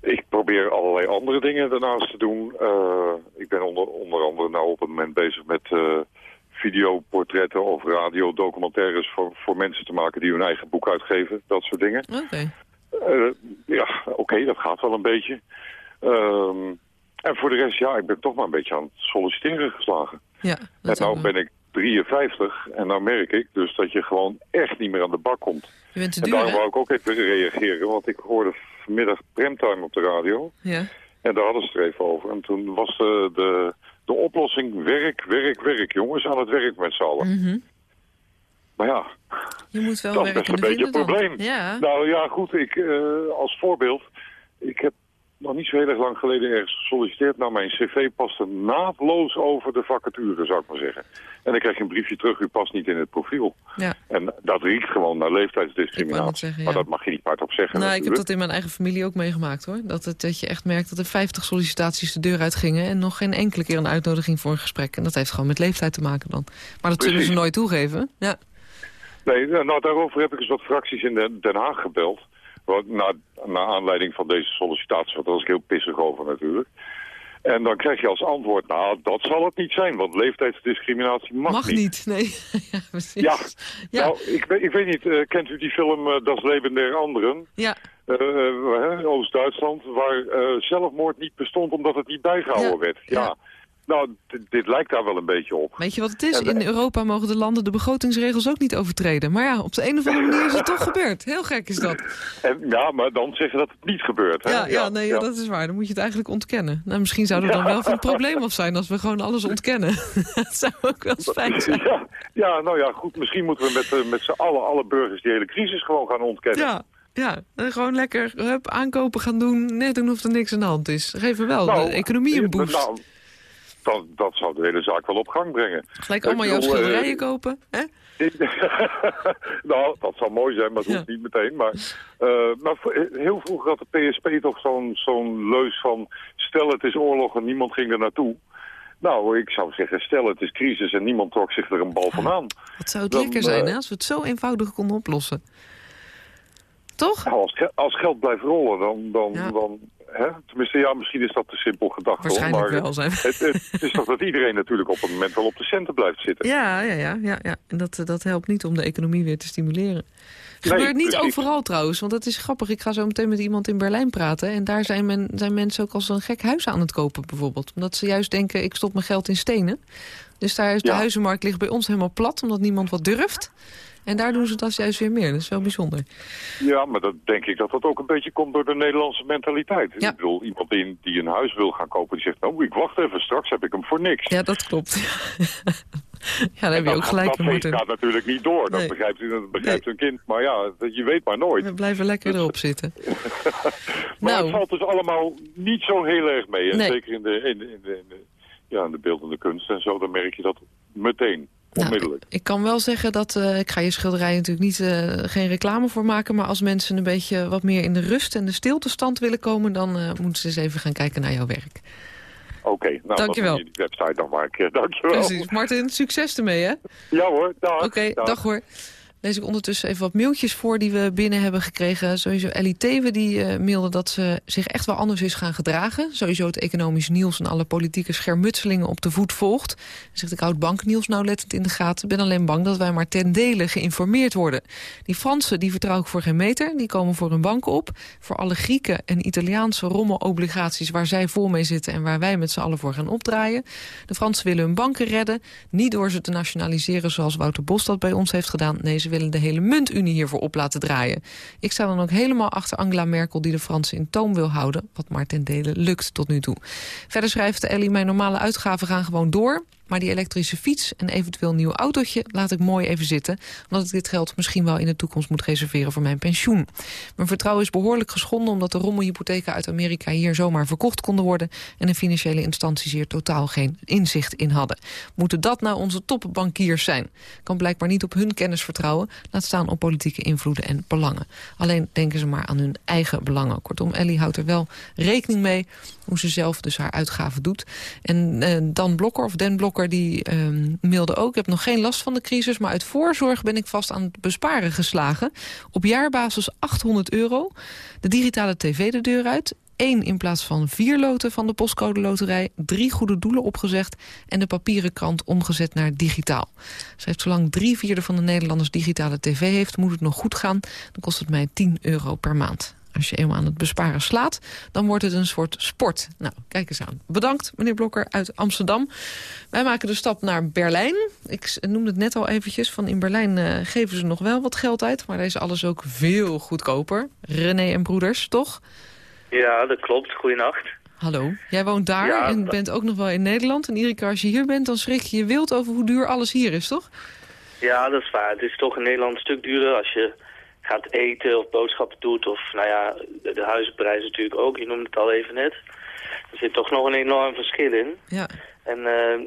Ik probeer allerlei andere dingen daarnaast te doen. Uh, ik ben onder, onder andere nou op het moment bezig met uh, videoportretten of radiodocumentaires voor, voor mensen te maken die hun eigen boek uitgeven. Dat soort dingen. Oké. Okay. Uh, ja, oké, okay, dat gaat wel een beetje. Um, en voor de rest, ja, ik ben toch maar een beetje aan het solliciteren geslagen. Ja, en nou ben ik 53 en nou merk ik dus dat je gewoon echt niet meer aan de bak komt. Je bent te duur, En daarom wou ik ook even reageren, want ik hoorde vanmiddag Premtime op de radio. Ja. En daar hadden ze het even over. En toen was de, de, de oplossing werk, werk, werk, jongens. Aan het werk met z'n allen. Mm -hmm. Maar ja, je moet wel dat is best een beetje een probleem. Ja. Nou ja, goed, ik, uh, als voorbeeld. Ik heb nog niet zo heel erg lang geleden ergens gesolliciteerd. Nou, mijn cv paste naadloos over de vacature, zou ik maar zeggen. En dan krijg je een briefje terug, u past niet in het profiel. Ja. En dat riekt gewoon naar leeftijdsdiscriminatie. Zeggen, ja. Maar dat mag je niet hardop zeggen. Nou, ik heb dat in mijn eigen familie ook meegemaakt, hoor. Dat, het, dat je echt merkt dat er 50 sollicitaties de deur uitgingen... en nog geen enkele keer een uitnodiging voor een gesprek. En dat heeft gewoon met leeftijd te maken dan. Maar dat Precies. zullen ze nooit toegeven. Ja. Nee, nou, daarover heb ik eens wat fracties in Den Haag gebeld... Na, naar aanleiding van deze sollicitatie, want daar was ik heel pissig over natuurlijk. En dan krijg je als antwoord, nou, dat zal het niet zijn, want leeftijdsdiscriminatie mag, mag niet. niet. nee. ja, precies. Ja, ja. nou, ik, ik weet niet, uh, kent u die film uh, Das Leben der Anderen? Ja. Uh, Oost-Duitsland, waar zelfmoord niet bestond omdat het niet bijgehouden ja. werd. Ja. ja. Nou, dit lijkt daar wel een beetje op. Weet je wat het is? In Europa mogen de landen de begrotingsregels ook niet overtreden. Maar ja, op de een of andere manier is het toch gebeurd. Heel gek is dat. En, ja, maar dan zeggen dat het niet gebeurt. Hè? Ja, ja, nee, dat is waar. Dan moet je het eigenlijk ontkennen. Nou, misschien zou er dan wel van een probleem af zijn als we gewoon alles ontkennen. dat zou ook wel fijn zijn. Ja, ja, nou ja, goed. Misschien moeten we met, uh, met z'n allen, alle burgers die hele crisis gewoon gaan ontkennen. Ja, ja, gewoon lekker hup, aankopen gaan doen, net doen of er niks aan de hand is. Geven wel nou, de economie een boost. Nou, dat, dat zou de hele zaak wel op gang brengen. Gelijk allemaal jouw schilderijen uh, kopen, hè? nou, dat zou mooi zijn, maar dat hoeft niet meteen. Maar, uh, maar heel vroeger had de PSP toch zo'n zo'n leus van... stel het is oorlog en niemand ging er naartoe. Nou, ik zou zeggen, stel het is crisis en niemand trok zich er een bal van aan. Wat zou het lekker zijn, hè, als we het zo eenvoudig konden oplossen. Toch? Nou, als, als, geld blijft rollen, dan, dan, dan hè? tenminste, ja, misschien is dat te simpel gedacht. Waarschijnlijk hoor, maar wel zijn. Het, het, is toch dat iedereen natuurlijk op het moment wel op de centen blijft zitten. Ja, ja, ja, ja, ja. en dat, dat helpt niet om de economie weer te stimuleren. Het gebeurt niet overal trouwens, want dat is grappig. Ik ga zo meteen met iemand in Berlijn praten. En daar zijn, men, zijn mensen ook als een gek huis aan het kopen bijvoorbeeld. Omdat ze juist denken, ik stop mijn geld in stenen. Dus daar is de huizenmarkt ligt bij ons helemaal plat, omdat niemand wat durft. En daar doen ze dat juist weer meer. Dat is wel bijzonder. Ja, maar dat denk ik dat dat ook een beetje komt door de Nederlandse mentaliteit. Ik bedoel, iemand die, die een huis wil gaan kopen, die zegt... nou, ik wacht even, straks heb ik hem voor niks. Ja, dat klopt. ja, daar heb je ook gelijk Dat gaat natuurlijk niet door. Dat begrijpt, u, dat begrijpt nee. een kind. Maar ja, je weet maar nooit. We blijven lekker erop zitten. maar nou. het valt dus allemaal niet zo heel erg mee. En zeker in de, in, in, de, in de, ja, in de beeldende kunst en zo, dan merk je dat meteen. Nou, ik kan wel zeggen dat, uh, ik ga je schilderij natuurlijk niet, uh, geen reclame voor maken... maar als mensen een beetje wat meer in de rust en de stiltestand willen komen... dan uh, moeten ze eens even gaan kijken naar jouw werk. Oké, okay, nou, dankjewel. die website dan maar. Dankjewel. Precies. Martin, succes ermee, hè? Ja hoor, Oké, okay, dag. dag hoor lees ik ondertussen even wat mailtjes voor die we binnen hebben gekregen. Sowieso Ellie Teven die uh, mailde dat ze zich echt wel anders is gaan gedragen. Sowieso het economisch nieuws en alle politieke schermutselingen op de voet volgt. Zegt ik houd banknieuws nou lettend in de gaten. ben alleen bang dat wij maar ten dele geïnformeerd worden. Die Fransen die vertrouw ik voor geen meter. Die komen voor hun banken op. Voor alle Grieken en Italiaanse rommelobligaties waar zij voor mee zitten... en waar wij met z'n allen voor gaan opdraaien. De Fransen willen hun banken redden. Niet door ze te nationaliseren zoals Wouter Bos dat bij ons heeft gedaan. Nee, ze willen de hele muntunie hiervoor op laten draaien. Ik sta dan ook helemaal achter Angela Merkel die de Fransen in toom wil houden. Wat maar ten dele lukt tot nu toe. Verder schrijft Ellie, mijn normale uitgaven gaan gewoon door. Maar die elektrische fiets en eventueel nieuw autootje laat ik mooi even zitten. Omdat ik dit geld misschien wel in de toekomst moet reserveren voor mijn pensioen. Mijn vertrouwen is behoorlijk geschonden omdat de rommelhypotheken uit Amerika hier zomaar verkocht konden worden. En de financiële instanties hier totaal geen inzicht in hadden. Moeten dat nou onze topbankiers zijn? Kan blijkbaar niet op hun kennis vertrouwen. Laat staan op politieke invloeden en belangen. Alleen denken ze maar aan hun eigen belangen. Kortom, Ellie houdt er wel rekening mee hoe ze zelf dus haar uitgaven doet. En uh, Dan Blokker, of Den Blokker, die uh, mailde ook... ik heb nog geen last van de crisis, maar uit voorzorg ben ik vast aan het besparen geslagen. Op jaarbasis 800 euro. De digitale tv de deur uit één in plaats van vier loten van de postcode loterij... drie goede doelen opgezegd en de papieren krant omgezet naar digitaal. Ze heeft zolang drie vierde van de Nederlanders digitale tv heeft... moet het nog goed gaan, dan kost het mij 10 euro per maand. Als je eenmaal aan het besparen slaat, dan wordt het een soort sport. Nou, kijk eens aan. Bedankt, meneer Blokker uit Amsterdam. Wij maken de stap naar Berlijn. Ik noemde het net al eventjes, van in Berlijn uh, geven ze nog wel wat geld uit... maar daar is alles ook veel goedkoper. René en broeders, toch? Ja, dat klopt. Goedenacht. Hallo, jij woont daar ja, en bent ook nog wel in Nederland. En iedere keer als je hier bent, dan schrik je je wild over hoe duur alles hier is, toch? Ja, dat is waar. Het is toch in Nederland een stuk duurder als je gaat eten of boodschappen doet. Of nou ja, de, de huizenprijs natuurlijk ook. Je noemde het al even net. Er zit toch nog een enorm verschil in. Ja. En uh,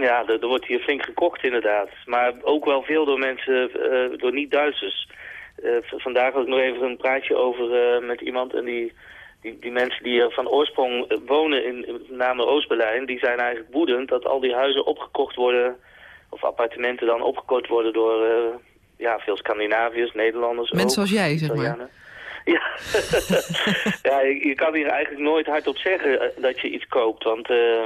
ja, er, er, wordt hier flink gekocht inderdaad. Maar ook wel veel door mensen, uh, door niet-Duitsers. Uh, vandaag had ik nog even een praatje over met iemand en die... Die, die mensen die van oorsprong wonen in met name Oost-Berlijn... die zijn eigenlijk woedend dat al die huizen opgekocht worden... of appartementen dan opgekocht worden door ja, veel Scandinaviërs, Nederlanders Mensen zoals jij, zeg maar. Ja, ja je, je, kan hier eigenlijk nooit hardop zeggen eh, dat je iets koopt. Want uh,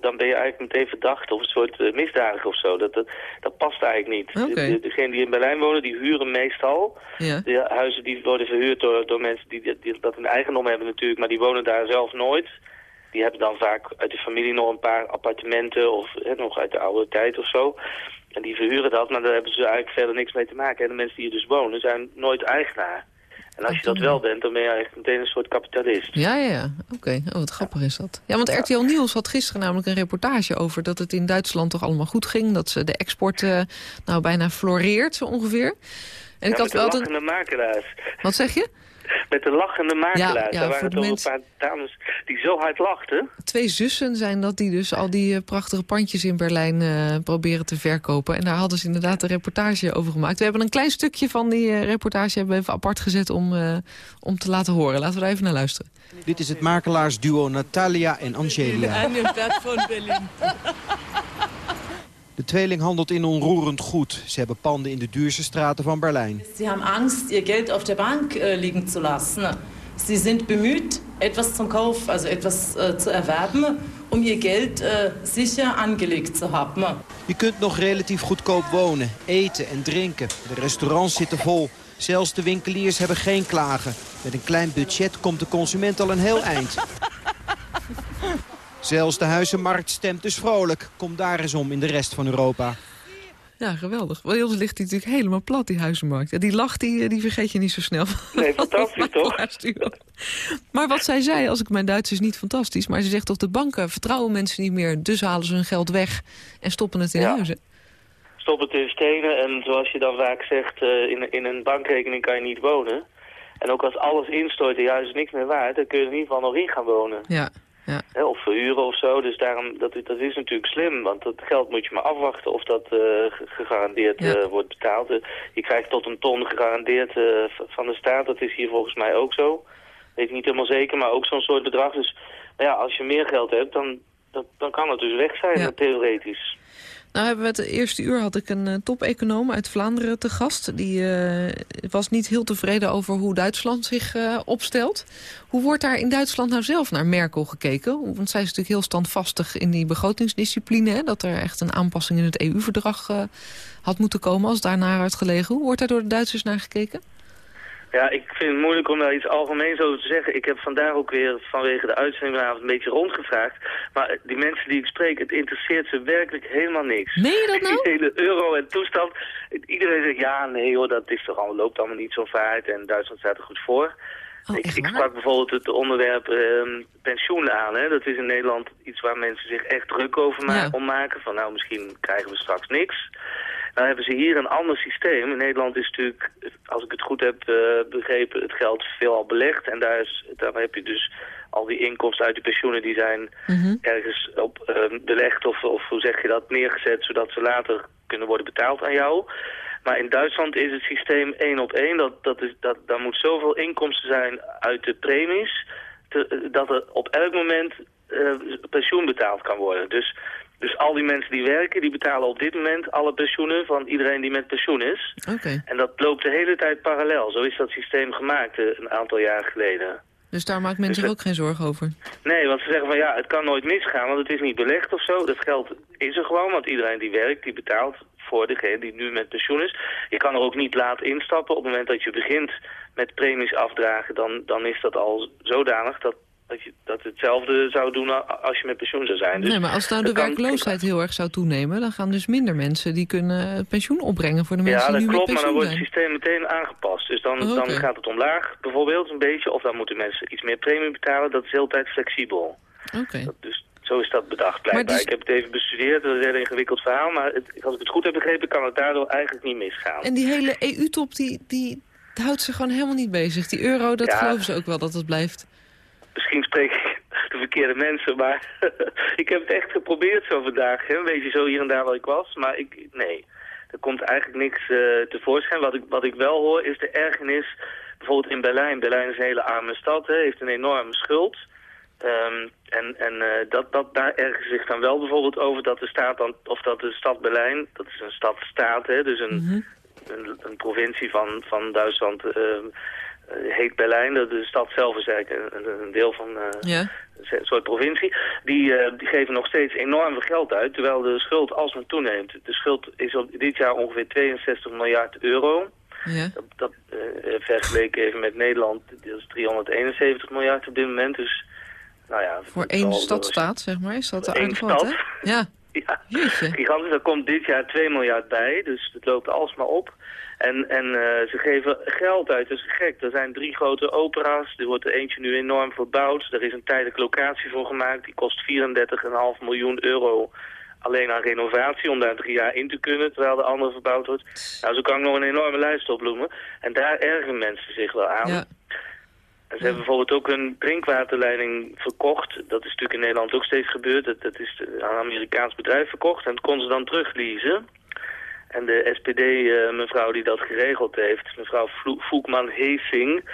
dan ben je eigenlijk meteen verdacht of een soort uh, misdadiger of zo. Dat, dat, dat past eigenlijk niet. Okay. Degenen die in Berlijn wonen, die huren meestal. Ja. De huizen die worden verhuurd door, door mensen die, die, dat in eigendom hebben natuurlijk, maar die wonen daar zelf nooit. die hebben dan vaak uit de familie nog een paar appartementen of hè, nog uit de oude tijd of zo. En die verhuren dat, maar daar hebben ze eigenlijk verder niks mee te maken. En de mensen die hier dus wonen zijn nooit eigenaar. En als je dat wel bent, dan ben je eigenlijk meteen een soort kapitalist. Ja, ja, ja. Oké. Oh, wat grappig is dat. Ja, want RTL Nieuws had gisteren namelijk een reportage over... dat het in Duitsland toch allemaal goed ging. Dat ze de export eh, nou bijna floreert, zo ongeveer. En ik had wel een... makelaars. Wat zeg je? Met de lachende makelaars. Ja, ja, Daar waren toch mensen... een paar dames die zo hard lachten. Twee zussen zijn dat die dus al die eh, prachtige pandjes in Berlijn uh, proberen te verkopen. En daar hadden ze inderdaad een reportage over gemaakt. We hebben een klein stukje van die uh, reportage hebben we even apart gezet om, uh, om te laten horen. Laten we daar even naar luisteren. Dit is het makelaarsduo Natalia en Angelia. van Berlin. De tweeling handelt in onroerend goed. Ze hebben panden in de duurste straten van Berlijn. Ze hebben angst ihr Geld op de bank uh, liegen te lassen. Ze zijn bemüht, etwas zum Kauf, also etwas uh, zu erwerben, om je geld uh, sicher angelegt te hebben. Je kunt nog relatief goedkoop wonen, eten en drinken. De restaurants zitten vol. Zelfs de winkeliers hebben geen klagen. Met een klein budget komt de consument al een heel eind. Zelfs de huizenmarkt stemt dus vrolijk. Kom daar eens om in de rest van Europa. Ja, geweldig. Bij ons ligt die natuurlijk helemaal plat, die huizenmarkt. Die lach, die, die vergeet je niet zo snel. Nee, fantastisch toch? Maar wat zij zei, als ik mijn Duits is niet fantastisch... maar ze zegt toch, de banken vertrouwen mensen niet meer... dus halen ze hun geld weg en stoppen het in ja. huizen. Stoppen het in stenen en zoals je dan vaak zegt... Uh, in, in een bankrekening kan je niet wonen. En ook als alles instort en je huis is niks meer waard... dan kun je er in ieder geval nog in gaan wonen. Ja. Ja. Hè, of verhuren of zo. Dus daarom, dat, dat is natuurlijk slim. Want dat geld moet je maar afwachten of dat uh, gegarandeerd Ja. uh, wordt betaald. Uh, je krijgt tot een ton gegarandeerd van de staat. Dat is hier volgens mij ook zo. Weet ik niet helemaal zeker, maar ook zo'n soort bedrag. Dus nou ja, als je meer geld hebt, dan, dat, dan kan het dus weg zijn, Ja. theoretisch. Nou hebben we het eerste uur had ik een uh, top-econoom uit Vlaanderen te gast. Die uh, was niet heel tevreden over hoe Duitsland zich uh, opstelt. Hoe wordt daar in Duitsland nou zelf naar Merkel gekeken? Want zij is natuurlijk heel standvastig in die begrotingsdiscipline. Hè? Dat er echt een aanpassing in het EU-verdrag had moeten komen als daarnaar had gelegen. Hoe wordt daar door de Duitsers naar gekeken? Ja, ik vind het moeilijk om daar iets algemeens over te zeggen. Ik heb vandaag ook weer vanwege de uitzending vanavond een beetje rondgevraagd. Maar die mensen die ik spreek, het interesseert ze werkelijk helemaal niks. Meen je dat nou? Die hele euro en toestand. Iedereen zegt, ja, nee hoor, dat is toch allemaal, loopt allemaal niet zo vaart en Duitsland staat er goed voor. Oh, ik, sprak bijvoorbeeld het onderwerp ehm pensioen aan. Hè. Dat is in Nederland iets waar mensen zich echt druk over ma Ja. om maken. Van nou, misschien krijgen we straks niks. Nou hebben ze hier een ander systeem. In Nederland is natuurlijk, als ik het goed heb eh, begrepen, het geld veelal belegd. En daar, is, daar heb je dus al die inkomsten uit de pensioenen die zijn Mhm. ergens op eh, belegd of, of hoe zeg je dat, neergezet, zodat ze later kunnen worden betaald aan jou. Maar in Duitsland is het systeem één op één. Dat, dat is, dat, daar moet zoveel inkomsten zijn uit de premies, te- dat er op elk moment eh, pensioen betaald kan worden. Dus, dus al die mensen die werken, die betalen op dit moment alle pensioenen van iedereen die met pensioen is. Oké, En dat loopt de hele tijd parallel. Zo is dat systeem gemaakt eh, een aantal jaar geleden. dus daar maakt men Dus zich ook geen zorgen over. Nee, want ze zeggen van ja, het kan nooit misgaan, want het is niet belegd of zo. Dat geld is er gewoon, want iedereen die werkt, die betaalt voor degene die nu met pensioen is. Je kan er ook niet laat instappen. Op het moment dat je begint met premies afdragen, dan, dan is dat al zodanig dat, dat je dat hetzelfde zou doen als je met pensioen zou zijn. Dus nee, maar als nou de kan- werkloosheid heel erg zou toenemen... dan gaan dus minder mensen die kunnen het pensioen opbrengen... voor de mensen Ja, dat die nu klopt, met maar dan pensioen wordt het zijn. systeem meteen aangepast. Dus dan, Oh, dan gaat het omlaag bijvoorbeeld een beetje, of dan moeten mensen iets meer premie betalen. Dat is heel tijd flexibel. Oké. Dat- Dus zo is dat bedacht blijkbaar. dus- Ik heb het even bestudeerd, dat is een heel ingewikkeld verhaal. Maar het, als ik het goed heb begrepen, kan het daardoor eigenlijk niet misgaan. En die hele EU-top, die, die houdt ze gewoon helemaal niet bezig. Die euro, dat Ja. geloven ze ook wel dat het blijft. Misschien spreek ik de verkeerde mensen, maar ik heb het echt geprobeerd zo vandaag. Hè? Een beetje zo hier en daar waar ik was, maar ik, nee. Er komt eigenlijk niks eh, tevoorschijn. Wat ik, wat ik wel hoor is de ergernis, bijvoorbeeld in Berlijn. Berlijn is een hele arme stad, hè, heeft een enorme schuld. Ehm, en en eh, dat, dat, daar ergeren ze zich dan wel bijvoorbeeld over dat de staat dan, of dat de stad Berlijn, dat is een stad-staat, hè, dus een, Mhm. een, een provincie van, van Duitsland, ehm, eh, heet Berlijn. De, de stad zelf is eigenlijk een, deel van eh, Ja. een soort provincie. Die, eh, die geven nog steeds enorm veel geld uit, terwijl de schuld alsmaar toeneemt. De schuld is op dit jaar ongeveer 62 miljard euro. Ja. Dat, dat eh, vergeleken even met Nederland, dat is 371 miljard op dit moment. Dus nou ja... Voor één stadstaat, zeg maar, is dat aardig wat, hè? Ja. Ja, gigantisch. Er komt dit jaar 2 miljard bij, dus het loopt alsmaar op. En, en uh, ze geven geld uit, dat is gek. Er zijn drie grote opera's, er wordt er eentje nu enorm verbouwd. Er is een tijdelijke locatie voor gemaakt, die kost 34,5 miljoen euro alleen aan renovatie om daar drie jaar in te kunnen, terwijl de andere verbouwd wordt. Nou, zo kan ik nog een enorme lijst opbloemen. En daar ergeren mensen zich wel aan. Ja. En ze hebben bijvoorbeeld ook een drinkwaterleiding verkocht. Dat is natuurlijk in Nederland ook steeds gebeurd. Dat, dat is aan een Amerikaans bedrijf verkocht en dat konden ze dan terugleasen. En de SPD-mevrouw die dat geregeld heeft, mevrouw Voekman-Hezing...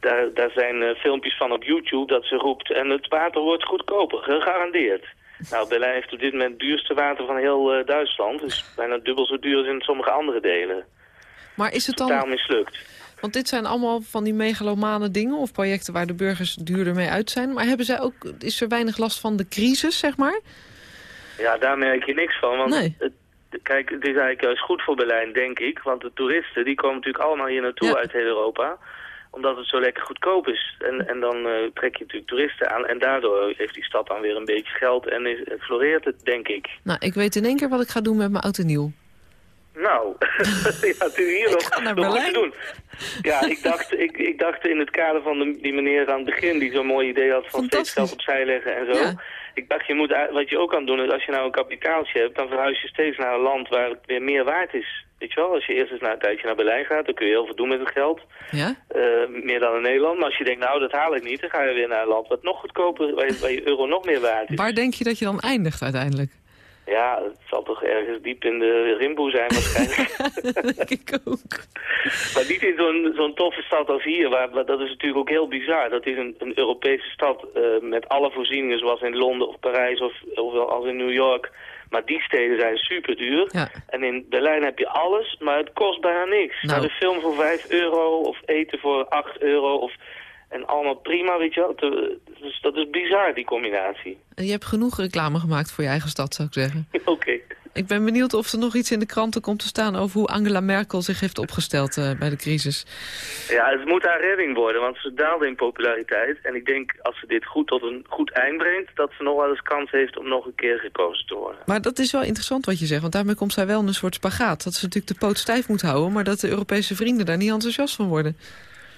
Daar, daar zijn uh, filmpjes van op YouTube dat ze roept... en het water wordt goedkoper, gegarandeerd. Nou, Berlijn heeft op dit moment het duurste water van heel uh, Duitsland. Dus bijna dubbel zo duur als in sommige andere delen. Maar is het dan... Totaal mislukt. Want dit zijn allemaal van die megalomane dingen... of projecten waar de burgers duurder mee uit zijn. Maar hebben zij ook, is er weinig last van de crisis, zeg maar? Ja, daar merk je niks van. Want nee. het, kijk, het is eigenlijk juist goed voor Berlijn, denk ik. Want de toeristen die komen natuurlijk allemaal hier naartoe uit heel Europa omdat het zo lekker goedkoop is. En, en dan uh, trek je natuurlijk toeristen aan. En daardoor heeft die stad dan weer een beetje geld en is, floreert het, denk ik. Nou, ik weet in één keer wat ik ga doen met mijn auto nieuw. Nou, ja, toen hier nog, nog te doen. Ja, ik dacht, ik, ik dacht in het kader van de, die meneer aan het begin... die zo'n mooi idee had van steeds geld opzij leggen en zo... Ik dacht, je moet, wat je ook kan doen is als je nou een kapitaaltje hebt... dan verhuis je steeds naar een land waar het weer meer waard is. Weet je wel, als je eerst eens na een tijdje naar Berlijn gaat... dan kun je heel veel doen met het geld. Ja? Uh, meer dan in Nederland. Maar als je denkt, nou, dat haal ik niet... dan ga je weer naar een land wat nog goedkoper... waar je, waar je euro nog meer waard is. Waar denk je dat je dan eindigt uiteindelijk? Ja, het zal toch ergens diep in de rimboe zijn waarschijnlijk. dat denk ik ook. maar niet in zo'n zo'n toffe stad als hier, waar, dat is natuurlijk ook heel bizar. Dat is een, een Europese stad uh, met alle voorzieningen zoals in Londen of Parijs of, of als in New York. Maar die steden zijn super duur. Ja. En in Berlijn heb je alles, maar het kost bijna niks. Nou. De film voor 5 euro of eten voor 8 euro of... En allemaal prima, weet je wel. Dus dat is bizar, die combinatie. Je hebt genoeg reclame gemaakt voor je eigen stad, zou ik zeggen. Oké. Ik ben benieuwd of er nog iets in de kranten komt te staan... over hoe Angela Merkel zich heeft opgesteld uh, bij de crisis. Ja, het moet haar redding worden, want ze daalde in populariteit. En ik denk, als ze dit goed tot een goed eind brengt... dat ze nog wel eens kans heeft om nog een keer gekozen te worden. Maar dat is wel interessant wat je zegt, want daarmee komt zij wel in een soort spagaat. Dat ze natuurlijk de poot stijf moet houden... maar dat de Europese vrienden daar niet enthousiast van worden.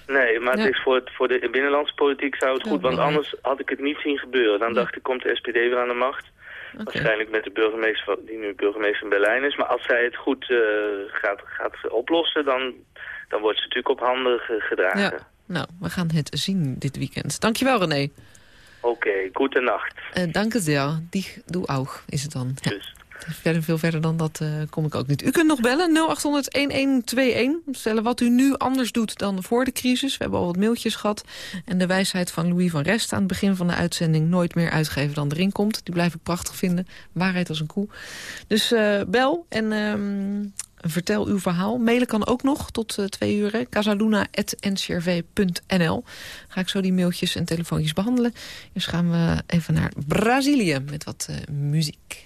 Nee, maar het is voor, het, voor de binnenlandse politiek zou het goed, want anders had ik het niet zien gebeuren. Dan dacht ik, komt de SPD weer aan de macht. Waarschijnlijk met de burgemeester die nu burgemeester in Berlijn is. Maar als zij het goed uh, gaat, gaat oplossen, dan, dan wordt ze natuurlijk op handen gedragen. Ja. Nou, we gaan het zien dit weekend. Dankjewel René. Oké, okay, goede nacht. Uh, dank je zeer. Die doe ook, is het dan. Ja. Veel verder dan dat uh, kom ik ook niet. U kunt nog bellen, 0800-1121. Stellen wat u nu anders doet dan voor de crisis. We hebben al wat mailtjes gehad. En de wijsheid van Louis van Rest aan het begin van de uitzending... nooit meer uitgeven dan erin komt. Die blijf ik prachtig vinden. Waarheid als een koe. Dus uh, bel en um, vertel uw verhaal. Mailen kan ook nog tot uh, twee uur. casaluna.ncrv.nl Ga ik zo die mailtjes en telefoontjes behandelen. Dus gaan we even naar Brazilië met wat muziek.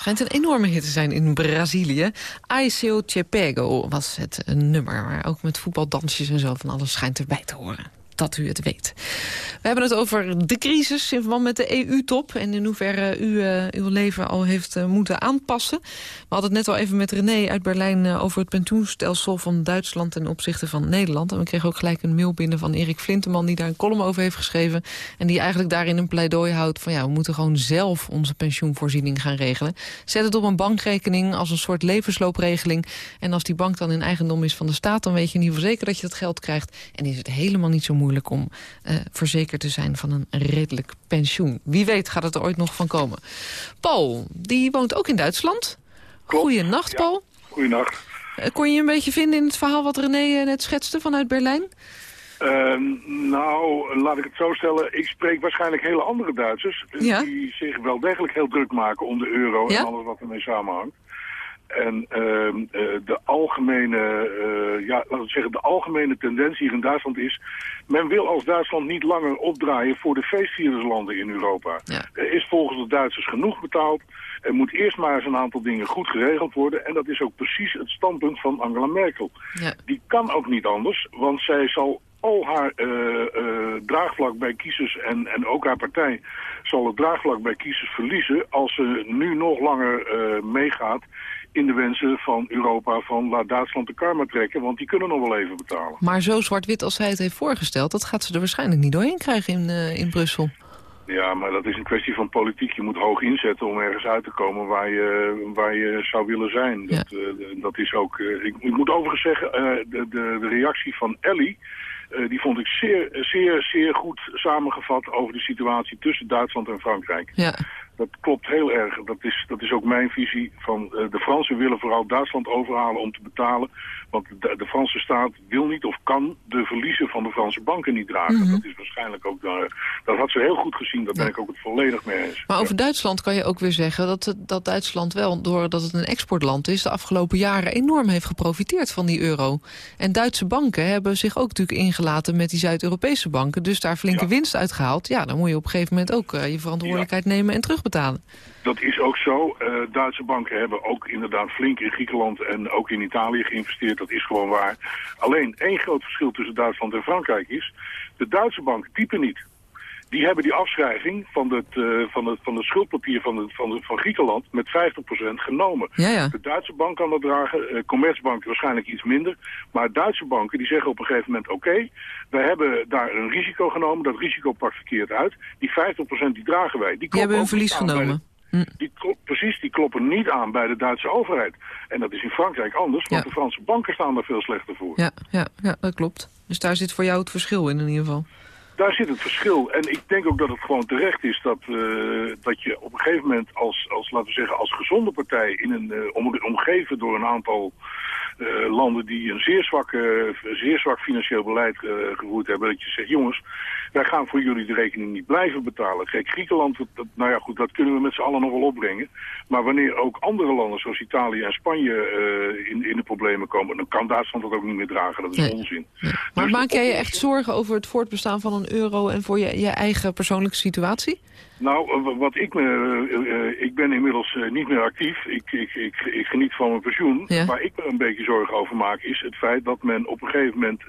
Schijnt een enorme hit te zijn in Brazilië. Aiseo Chepego was het eh, nummer. Maar ook met voetbaldansjes en zo van alles schijnt erbij te horen. Dat u het weet. We hebben het over de crisis in verband met de EU-top... en in hoeverre u eh, uw leven al heeft eh, moeten aanpassen. We hadden het net al even met René uit Berlijn... eh, over het pensioenstelsel van Duitsland ten opzichte van Nederland. En we kregen ook gelijk een mail binnen van Erik Flinteman... die daar een column over heeft geschreven. En die eigenlijk daarin een pleidooi houdt van... ja, we moeten gewoon zelf onze pensioenvoorziening gaan regelen. Zet het op een bankrekening als een soort levensloopregeling. En als die bank dan in eigendom is van de staat... dan weet je in ieder geval zeker dat je dat geld krijgt. En is het helemaal niet zo moeilijk om eh, verzekerd te zijn van een redelijk pensioen. Wie weet gaat het er ooit nog van komen. Paul, die woont ook in Duitsland. Goeienacht, Paul. Goeienacht. Eh, Kon je je een beetje vinden in het verhaal wat René eh, net schetste vanuit Berlijn? Ehm, nou, laat ik het zo stellen. Ik spreek waarschijnlijk hele andere Duitsers... Ja. die zich wel degelijk heel druk maken om de euro Ja. en alles wat ermee samenhangt. En ehm, eh, de algemene, eh, ja, laten we zeggen, de algemene tendens hier in Duitsland is... men wil als Duitsland niet langer opdraaien voor de feestvierderslanden in Europa. Er is volgens de Duitsers genoeg betaald. Er moet eerst maar eens een aantal dingen goed geregeld worden. En dat is ook precies het standpunt van Angela Merkel. Die kan ook niet anders, want zij zal al haar eh, draagvlak bij kiezers en, en ook haar partij zal het draagvlak bij kiezers verliezen als ze nu nog langer meegaat in de wensen van Europa van laat Duitsland de karma trekken, want die kunnen nog wel even betalen. Maar zo zwart-wit als zij het heeft voorgesteld... dat gaat ze er waarschijnlijk niet doorheen krijgen in, eh, in Brussel. Ja, maar dat is een kwestie van politiek. Je moet hoog inzetten om ergens uit te komen waar je, waar je zou willen zijn. Dat, eh, dat is ook... eh, ik, ik moet overigens zeggen, de, de, de reactie van Ellie... die vond ik zeer, zeer, zeer goed samengevat over de situatie tussen Duitsland en Frankrijk. Ja. Dat klopt heel erg. Dat is, dat is ook mijn visie. Van, eh, de Fransen willen vooral Duitsland overhalen om te betalen. Want de, de Franse staat wil niet of kan de verliezen van de Franse banken niet dragen. Mhm. Dat is waarschijnlijk ook... eh, dat had ze heel goed gezien. Daar ben ik ook het volledig mee eens. Maar over Duitsland kan je ook weer zeggen dat, dat Duitsland wel, doordat het een exportland is, de afgelopen jaren enorm heeft geprofiteerd van die euro. En Duitse banken hebben zich ook natuurlijk ingelaten met die Zuid-Europese banken, dus daar flinke winst uitgehaald. Ja, dan moet je op een gegeven moment ook eh, je verantwoordelijkheid nemen en terugbetalen. Dat is ook zo. Eh, Duitse banken hebben ook inderdaad flink in Griekenland en ook in Italië geïnvesteerd. Dat is gewoon waar. Alleen één groot verschil tussen Duitsland en Frankrijk is... de Duitse banken typen niet. Die hebben die afschrijving van het, eh, van het, van het schuldpapier van, de, van, de, van Griekenland met 50% genomen. Ja, ja. De Duitse bank kan dat dragen, eh Commerzbank waarschijnlijk iets minder. Maar Duitse banken die zeggen op een gegeven moment... oké, wij hebben daar een risico genomen, dat risico pakt verkeerd uit. Die 50% die dragen wij. Die, Die hebben hun ook verlies genomen. die klo- precies, die kloppen niet aan bij de Duitse overheid. En dat is in Frankrijk anders, want Ja. de Franse banken staan daar veel slechter voor. Ja, ja, ja, dat klopt. Dus daar zit voor jou het verschil in in ieder geval. Daar zit het verschil. En ik denk ook dat het gewoon terecht is dat, eh, dat je op een gegeven moment als, als, laten we zeggen, als gezonde partij in een, eh, om, omgeven door een aantal eh, landen die een zeer zwak, zeer zwak financieel beleid gevoerd hebben, dat je zegt, jongens, wij gaan voor jullie de rekening niet blijven betalen. Kijk, Griekenland, dat, nou ja goed, dat kunnen we met z'n allen nog wel opbrengen. Maar wanneer ook andere landen zoals Italië en Spanje in, in de problemen komen, dan kan Duitsland dat ook niet meer dragen. Dat is Nee. onzin. Maar maak jij je echt zorgen over het voortbestaan van een euro en voor je, je eigen persoonlijke situatie? Nou, wat ik me, eh, eh, ik ben inmiddels eh, niet meer actief. Ik, ik, ik, ik geniet van mijn pensioen. Ja. Waar ik me een beetje zorgen over maak is het feit dat men op een gegeven moment,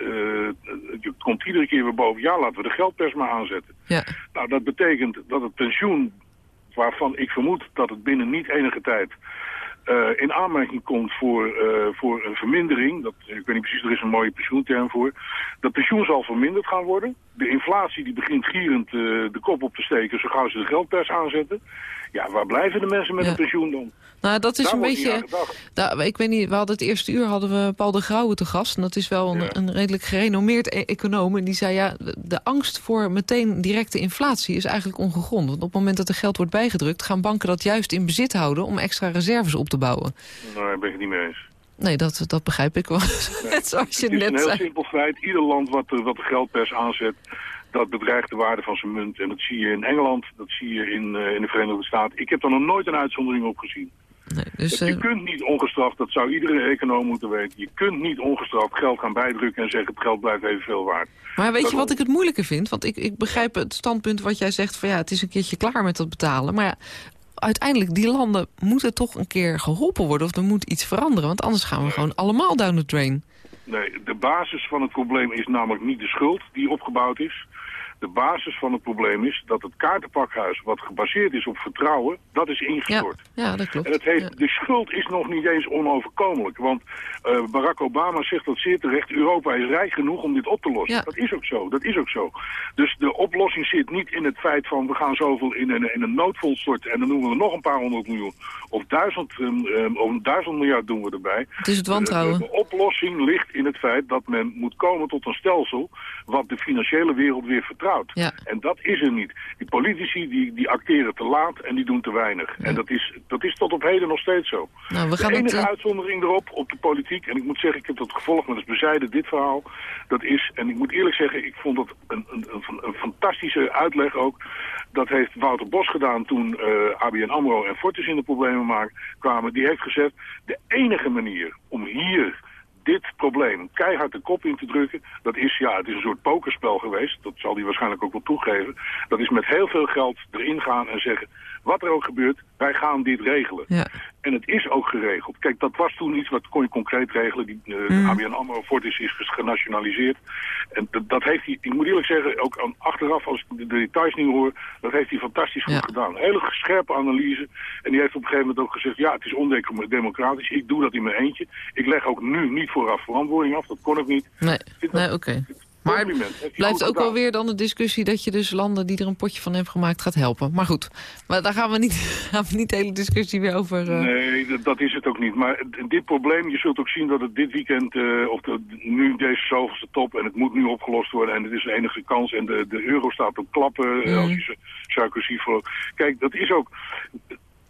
je komt iedere keer weer boven, ja laten we de geldpers maar aanzetten. Ja. Nou, dat betekent dat het pensioen, waarvan ik vermoed dat het binnen niet enige tijd eh, in aanmerking komt voor, eh, voor een vermindering. Dat, ik weet niet precies, er is een mooie pensioenterm voor. Dat pensioen zal verminderd gaan worden. De inflatie die begint gierend eh, de kop op te steken zo gauw ze de geldpers aanzetten. Ja, waar blijven de mensen met Ja. een pensioen dan? Nou, dat is Daar een beetje... Nou, ik weet niet, we hadden het eerste uur hadden we Paul de Grauwe te gast. En dat is wel een, een redelijk gerenommeerd e- econoom. En die zei, ja, de, angst voor meteen directe inflatie is eigenlijk ongegrond. Want op het moment dat er geld wordt bijgedrukt... gaan banken dat juist in bezit houden om extra reserves op te bouwen. Nou, daar ben ik het niet mee eens. Nee, dat, dat begrijp ik wel. Net zoals je het is net een heel zei. simpel feit. Ieder land wat de, wat de geldpers aanzet, dat bedreigt de waarde van zijn munt. En dat zie je in Engeland, dat zie je in, eh, in de Verenigde Staten. Ik heb er nog nooit een uitzondering op gezien. Dus, je eh, kunt niet ongestraft, dat zou iedere econoom moeten weten. Je kunt niet ongestraft geld gaan bijdrukken en zeggen het geld blijft evenveel waard. Maar weet je wat ik het moeilijke vind? Want ik, ik begrijp het standpunt wat jij zegt van ja, het is een keertje klaar met dat betalen. Maar ja, uiteindelijk, die landen moeten toch een keer geholpen worden of er moet iets veranderen. Want anders gaan we gewoon allemaal down the drain. Nee, de basis van het probleem is namelijk niet de schuld die opgebouwd is. De basis van het probleem is dat het kaartenpakhuis, wat gebaseerd is op vertrouwen, dat is ingestort. Ja, dat klopt. En het heeft, de schuld is nog niet eens onoverkomelijk. Want eh, Barack Obama zegt dat zeer terecht, Europa is rijk genoeg om dit op te lossen. Ja. Dat is ook zo, dat is ook zo. Dus de oplossing zit niet in het feit van we gaan zoveel in een, in een noodfonds storten en dan doen we er nog een paar honderd miljoen. Of duizend, ehm, of duizend miljard doen we erbij. Het is het De, wantrouwen. de oplossing ligt in het feit dat men moet komen tot een stelsel wat de financiële wereld weer vertrouwt. Ja. En dat is er niet. Die politici die, die acteren te laat en die doen te weinig. En dat is, dat is tot op heden nog steeds zo. Nou, we de gaan het, enige eh, uitzondering erop, op de politiek, en ik moet zeggen, ik heb dat gevolgd, maar dat is bezijden dit verhaal, dat is, en ik moet eerlijk zeggen, ik vond dat een, een, een, een fantastische uitleg ook. Dat heeft Wouter Bos gedaan toen eh ABN AMRO en Fortis in de problemen kwamen. Die heeft gezegd, de enige manier om hier dit probleem keihard de kop in te drukken, dat is, ja, het is een soort pokerspel geweest. Dat zal hij waarschijnlijk ook wel toegeven. Dat is met heel veel geld erin gaan en zeggen, wat er ook gebeurt, wij gaan dit regelen. Ja. En het is ook geregeld. Kijk, dat was toen iets wat kon je concreet regelen. Die, eh, Mm. ABN AMRO Fortis is genationaliseerd. En dat, heeft hij, ik moet eerlijk zeggen, ook aan, achteraf als ik de, de details niet hoor, dat heeft hij fantastisch goed Ja. gedaan. Hele scherpe analyse. En die heeft op een gegeven moment ook gezegd, ja, het is ondemocratisch. Ik doe dat in mijn eentje. Ik leg ook nu niet vooraf verantwoording af. Dat kon ik niet. Nee, nee oké. Maar het blijft ook wel weer dan de discussie dat je dus landen die er een potje van hebben gemaakt gaat helpen. Maar goed, maar daar gaan we niet, gaan we niet de hele discussie weer over... eh, Nee, dat, is het ook niet. Maar dit probleem, je zult ook zien dat het dit weekend, eh, of de, nu deze zoveelste top, en het moet nu opgelost worden, en het is de enige kans, en de, de euro staat op klappen, eh, Mhm. als je Sa- Sarkozy voor. Kijk, dat is ook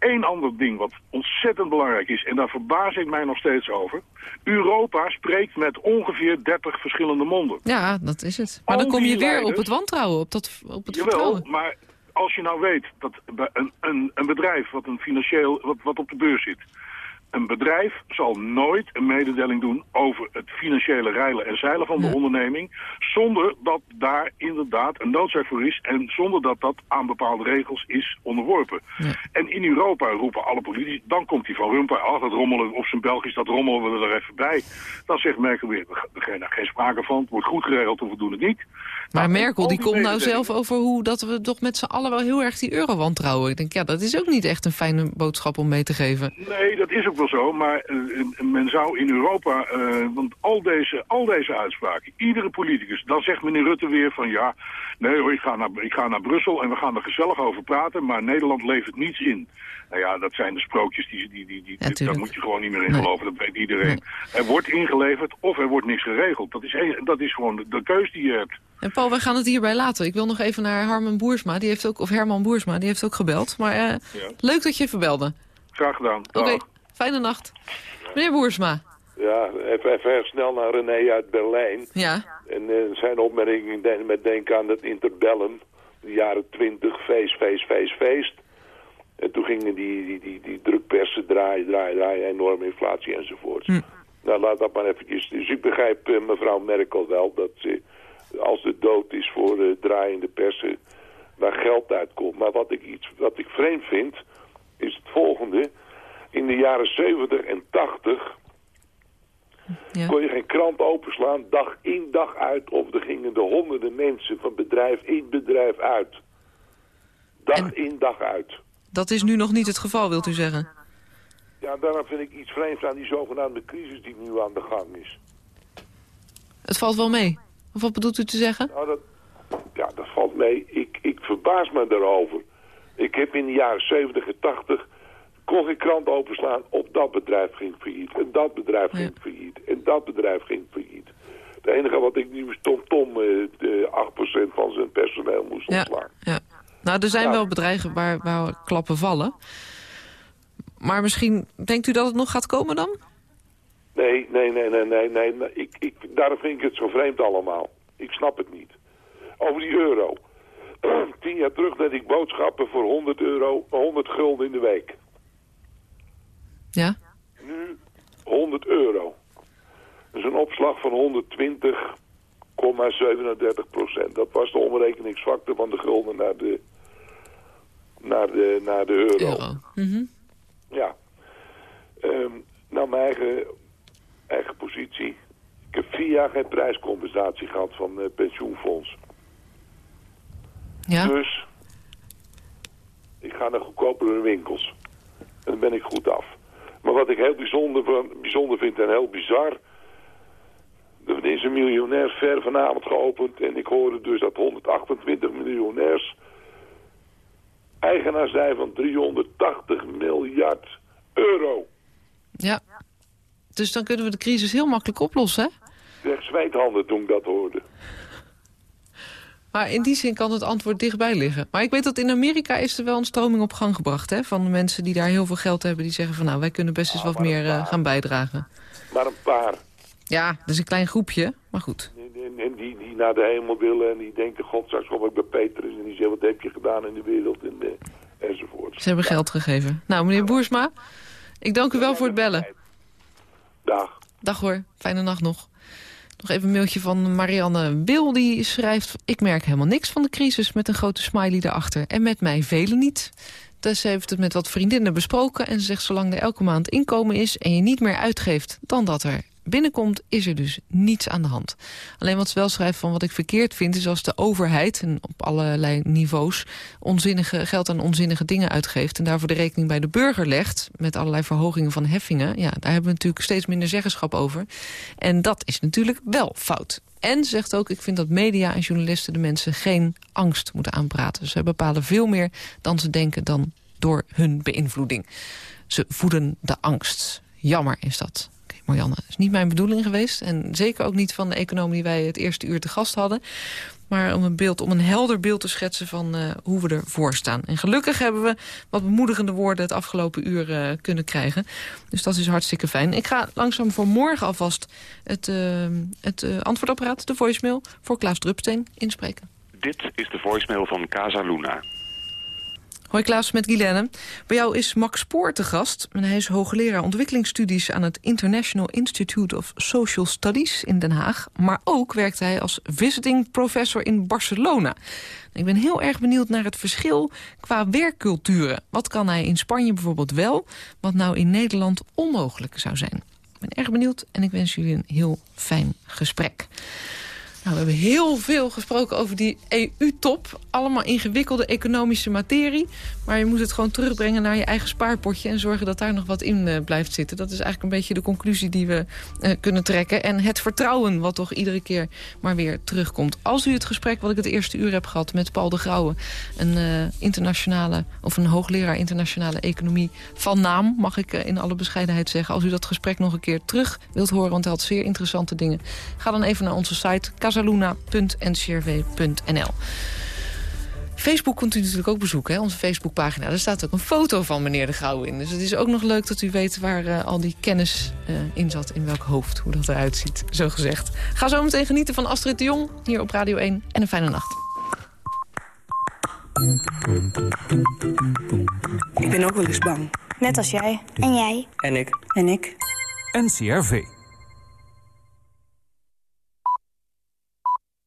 één ander ding wat ontzettend belangrijk is, en daar verbaas ik mij nog steeds over. Europa spreekt met ongeveer 30 verschillende monden. Ja, dat is het. Maar Al dan kom je weer leiders- op het wantrouwen, op, dat, op het Jawel, vertrouwen. maar als je nou weet dat een, een, een bedrijf wat, een financieel, wat, wat op de beurs zit... Een bedrijf zal nooit een mededeling doen over het financiële reilen en zeilen van de onderneming... zonder dat daar inderdaad een noodzaak voor is... en zonder dat dat aan bepaalde regels is onderworpen. En in Europa roepen alle politici... dan komt die van Rompuy, ach, dat rommelen op zijn Belgisch, dat rommelen we er even bij. Dan zegt Merkel weer, er geen, geen sprake van, het wordt goed geregeld of we doen het niet. Maar Nou, Merkel al die die komt nou zelf over hoe dat we toch met z'n allen wel heel erg die euro wantrouwen. Ik denk, ja, dat is ook niet echt een fijne boodschap om mee te geven. Nee, dat is ook wel zo, maar eh, men zou in Europa, eh, want al deze, al deze uitspraken, iedere politicus, dan zegt meneer Rutte weer van ja, nee hoor, ik ga, naar, ik ga naar Brussel en we gaan er gezellig over praten, maar Nederland levert niets in. Nou ja, dat zijn de sprookjes, die, die, die, die, daar moet je gewoon niet meer in Nee. geloven, dat weet iedereen. Er wordt ingeleverd of er wordt niks geregeld. Dat is, dat is gewoon de, de keus die je hebt. En Paul, wij gaan het hierbij laten. Ik wil nog even naar Harman Boersma, die heeft ook, of Herman Boersma, die heeft ook gebeld. Maar eh, leuk dat je even belde. Graag gedaan. Oké. Fijne nacht. Meneer Boersma. Ja, even, even snel naar René uit Berlijn. Ja. En eh, zijn opmerking de- met denken aan het interbellum. De jaren twintig, feest, feest, feest, feest. En toen gingen die, die, die, die drukpersen draaien, draaien, draaien, enorme inflatie enzovoort. Nou, laat dat maar eventjes. Dus ik begrijp eh, mevrouw Merkel wel dat ze, als de dood is voor uh, draaiende persen waar geld uitkomt. Maar wat ik, iets, wat ik vreemd vind, is het volgende. In de jaren 70 en 80 ja. kon je geen krant openslaan, dag in dag uit. Of er gingen de honderden mensen van bedrijf in bedrijf uit. Dag in dag uit. Dat is nu nog niet het geval, wilt u zeggen? Ja, daarom vind ik iets vreemds aan die zogenaamde crisis die nu aan de gang is. Het valt wel mee. Of wat bedoelt u te zeggen? Nou, dat, ja, dat valt mee. Ik, ik verbaas me daarover. Ik heb in de jaren 70 en 80 kon geen krant openslaan. Op dat bedrijf ging failliet. En dat bedrijf ging failliet. En dat bedrijf ging failliet. Het enige wat ik nu is Tom Tom uh, de 8% van zijn personeel moest ontslaan. Ja, ja. Nou, er zijn wel bedrijven waar, waar klappen vallen. Maar misschien, denkt u dat het nog gaat komen dan? Nee, nee, nee, nee, nee, nee. Ik, ik, daarom vind ik het zo vreemd allemaal. Ik snap het niet. Over die euro. Tien jaar terug deed ik boodschappen voor 100 euro, 100 gulden in de week. Ja? Nu 100 euro. Dat is een opslag van 120,37 procent. Dat was de omrekeningsfactor van de gulden naar de, naar de, naar de euro. euro. Mm Ja. Um, nou, mijn eigen, eigen positie. Ik heb vier jaar geen prijscompensatie gehad van uh, pensioenfonds. Ja? Dus ik ga naar goedkopere winkels. En dan ben ik goed af. Maar wat ik heel bijzonder, bijzonder vind en heel bizar... Er is een miljonair ver vanavond geopend... en ik hoorde dus dat 128 miljonairs... eigenaar zijn van 380 miljard euro. Ja. Dus dan kunnen we de crisis heel makkelijk oplossen, hè? Zeg zweethanden toen ik dat hoorde. Maar in die zin kan het antwoord dichtbij liggen. Maar ik weet dat in Amerika is er wel een stroming op gang gebracht... Hè, van de mensen die daar heel veel geld hebben... die zeggen van nou, wij kunnen best eens wat meer uh, gaan bijdragen. Maar een paar. Ja, dat is een klein groepje, maar goed. En, en die, die naar de hemel willen en die denken... God, straks kom ik bij Petrus en die zegt... wat heb je gedaan in de wereld en, de, enzovoort. Ze hebben geld gegeven. Nou, meneer Boersma, ik dank u wel voor het bellen. Dag. Dag hoor, fijne nacht nog. Nog even een mailtje van Marianne Wil, die schrijft... ik merk helemaal niks van de crisis met een grote smiley erachter. En met mij velen niet. Dus ze heeft het met wat vriendinnen besproken... en ze zegt zolang er elke maand inkomen is... en je niet meer uitgeeft dan dat er binnenkomt, is er dus niets aan de hand. Alleen wat ze wel schrijft van wat ik verkeerd vind... is als de overheid, en op allerlei niveaus... onzinnige geld aan onzinnige dingen uitgeeft... en daarvoor de rekening bij de burger legt... met allerlei verhogingen van heffingen... ja, daar hebben we natuurlijk steeds minder zeggenschap over. En dat is natuurlijk wel fout. En zegt ook, ik vind dat media en journalisten de mensen geen angst moeten aanpraten. Ze bepalen veel meer dan ze denken dan door hun beïnvloeding. Ze voeden de angst. Jammer is dat. Marianne. Dat is niet mijn bedoeling geweest. En zeker ook niet van de economie die wij het eerste uur te gast hadden. Maar om een, beeld, om een helder beeld te schetsen van uh, hoe we ervoor staan. En gelukkig hebben we wat bemoedigende woorden het afgelopen uur uh, kunnen krijgen. Dus dat is hartstikke fijn. Ik ga langzaam voor morgen alvast het, uh, het antwoordapparaat, de voicemail... voor Klaas Drupsteen inspreken. Dit is de voicemail van Casa Luna. Hoi Klaas, met Guilaine. Bij jou is Max Spoor te gast. Hij is hoogleraar ontwikkelingsstudies aan het International Institute of Social Studies in Den Haag. Maar ook werkt hij als visiting professor in Barcelona. Ik ben heel erg benieuwd naar het verschil qua werkculturen. Wat kan hij in Spanje bijvoorbeeld wel, wat nou in Nederland onmogelijk zou zijn? Ik ben erg benieuwd en ik wens jullie een heel fijn gesprek. Nou, we hebben heel veel gesproken over die EU-top. Allemaal ingewikkelde economische materie. Maar je moet het gewoon terugbrengen naar je eigen spaarpotje... en zorgen dat daar nog wat in uh, blijft zitten. Dat is eigenlijk een beetje de conclusie die we uh, kunnen trekken. En het vertrouwen wat toch iedere keer maar weer terugkomt. Als u het gesprek wat ik het eerste uur heb gehad met Paul de Grauwe... een uh, internationale of een hoogleraar internationale economie van naam... mag ik in alle bescheidenheid zeggen. Als u dat gesprek nog een keer terug wilt horen... want hij had zeer interessante dingen. Ga dan even naar onze site casaluna.ncrv.nl. Facebook kunt u natuurlijk ook bezoeken, hè? onze Facebookpagina. Daar staat ook een foto van meneer De Gouw in. Dus het is ook nog leuk dat u weet waar uh, al die kennis uh, in zat. In welk hoofd, hoe dat eruit ziet, zo gezegd. Ga zo meteen genieten van Astrid de Jong hier op Radio 1. En een fijne nacht. Ik ben ook wel eens bang. Net als jij. En jij. En ik. En ik. NCRV.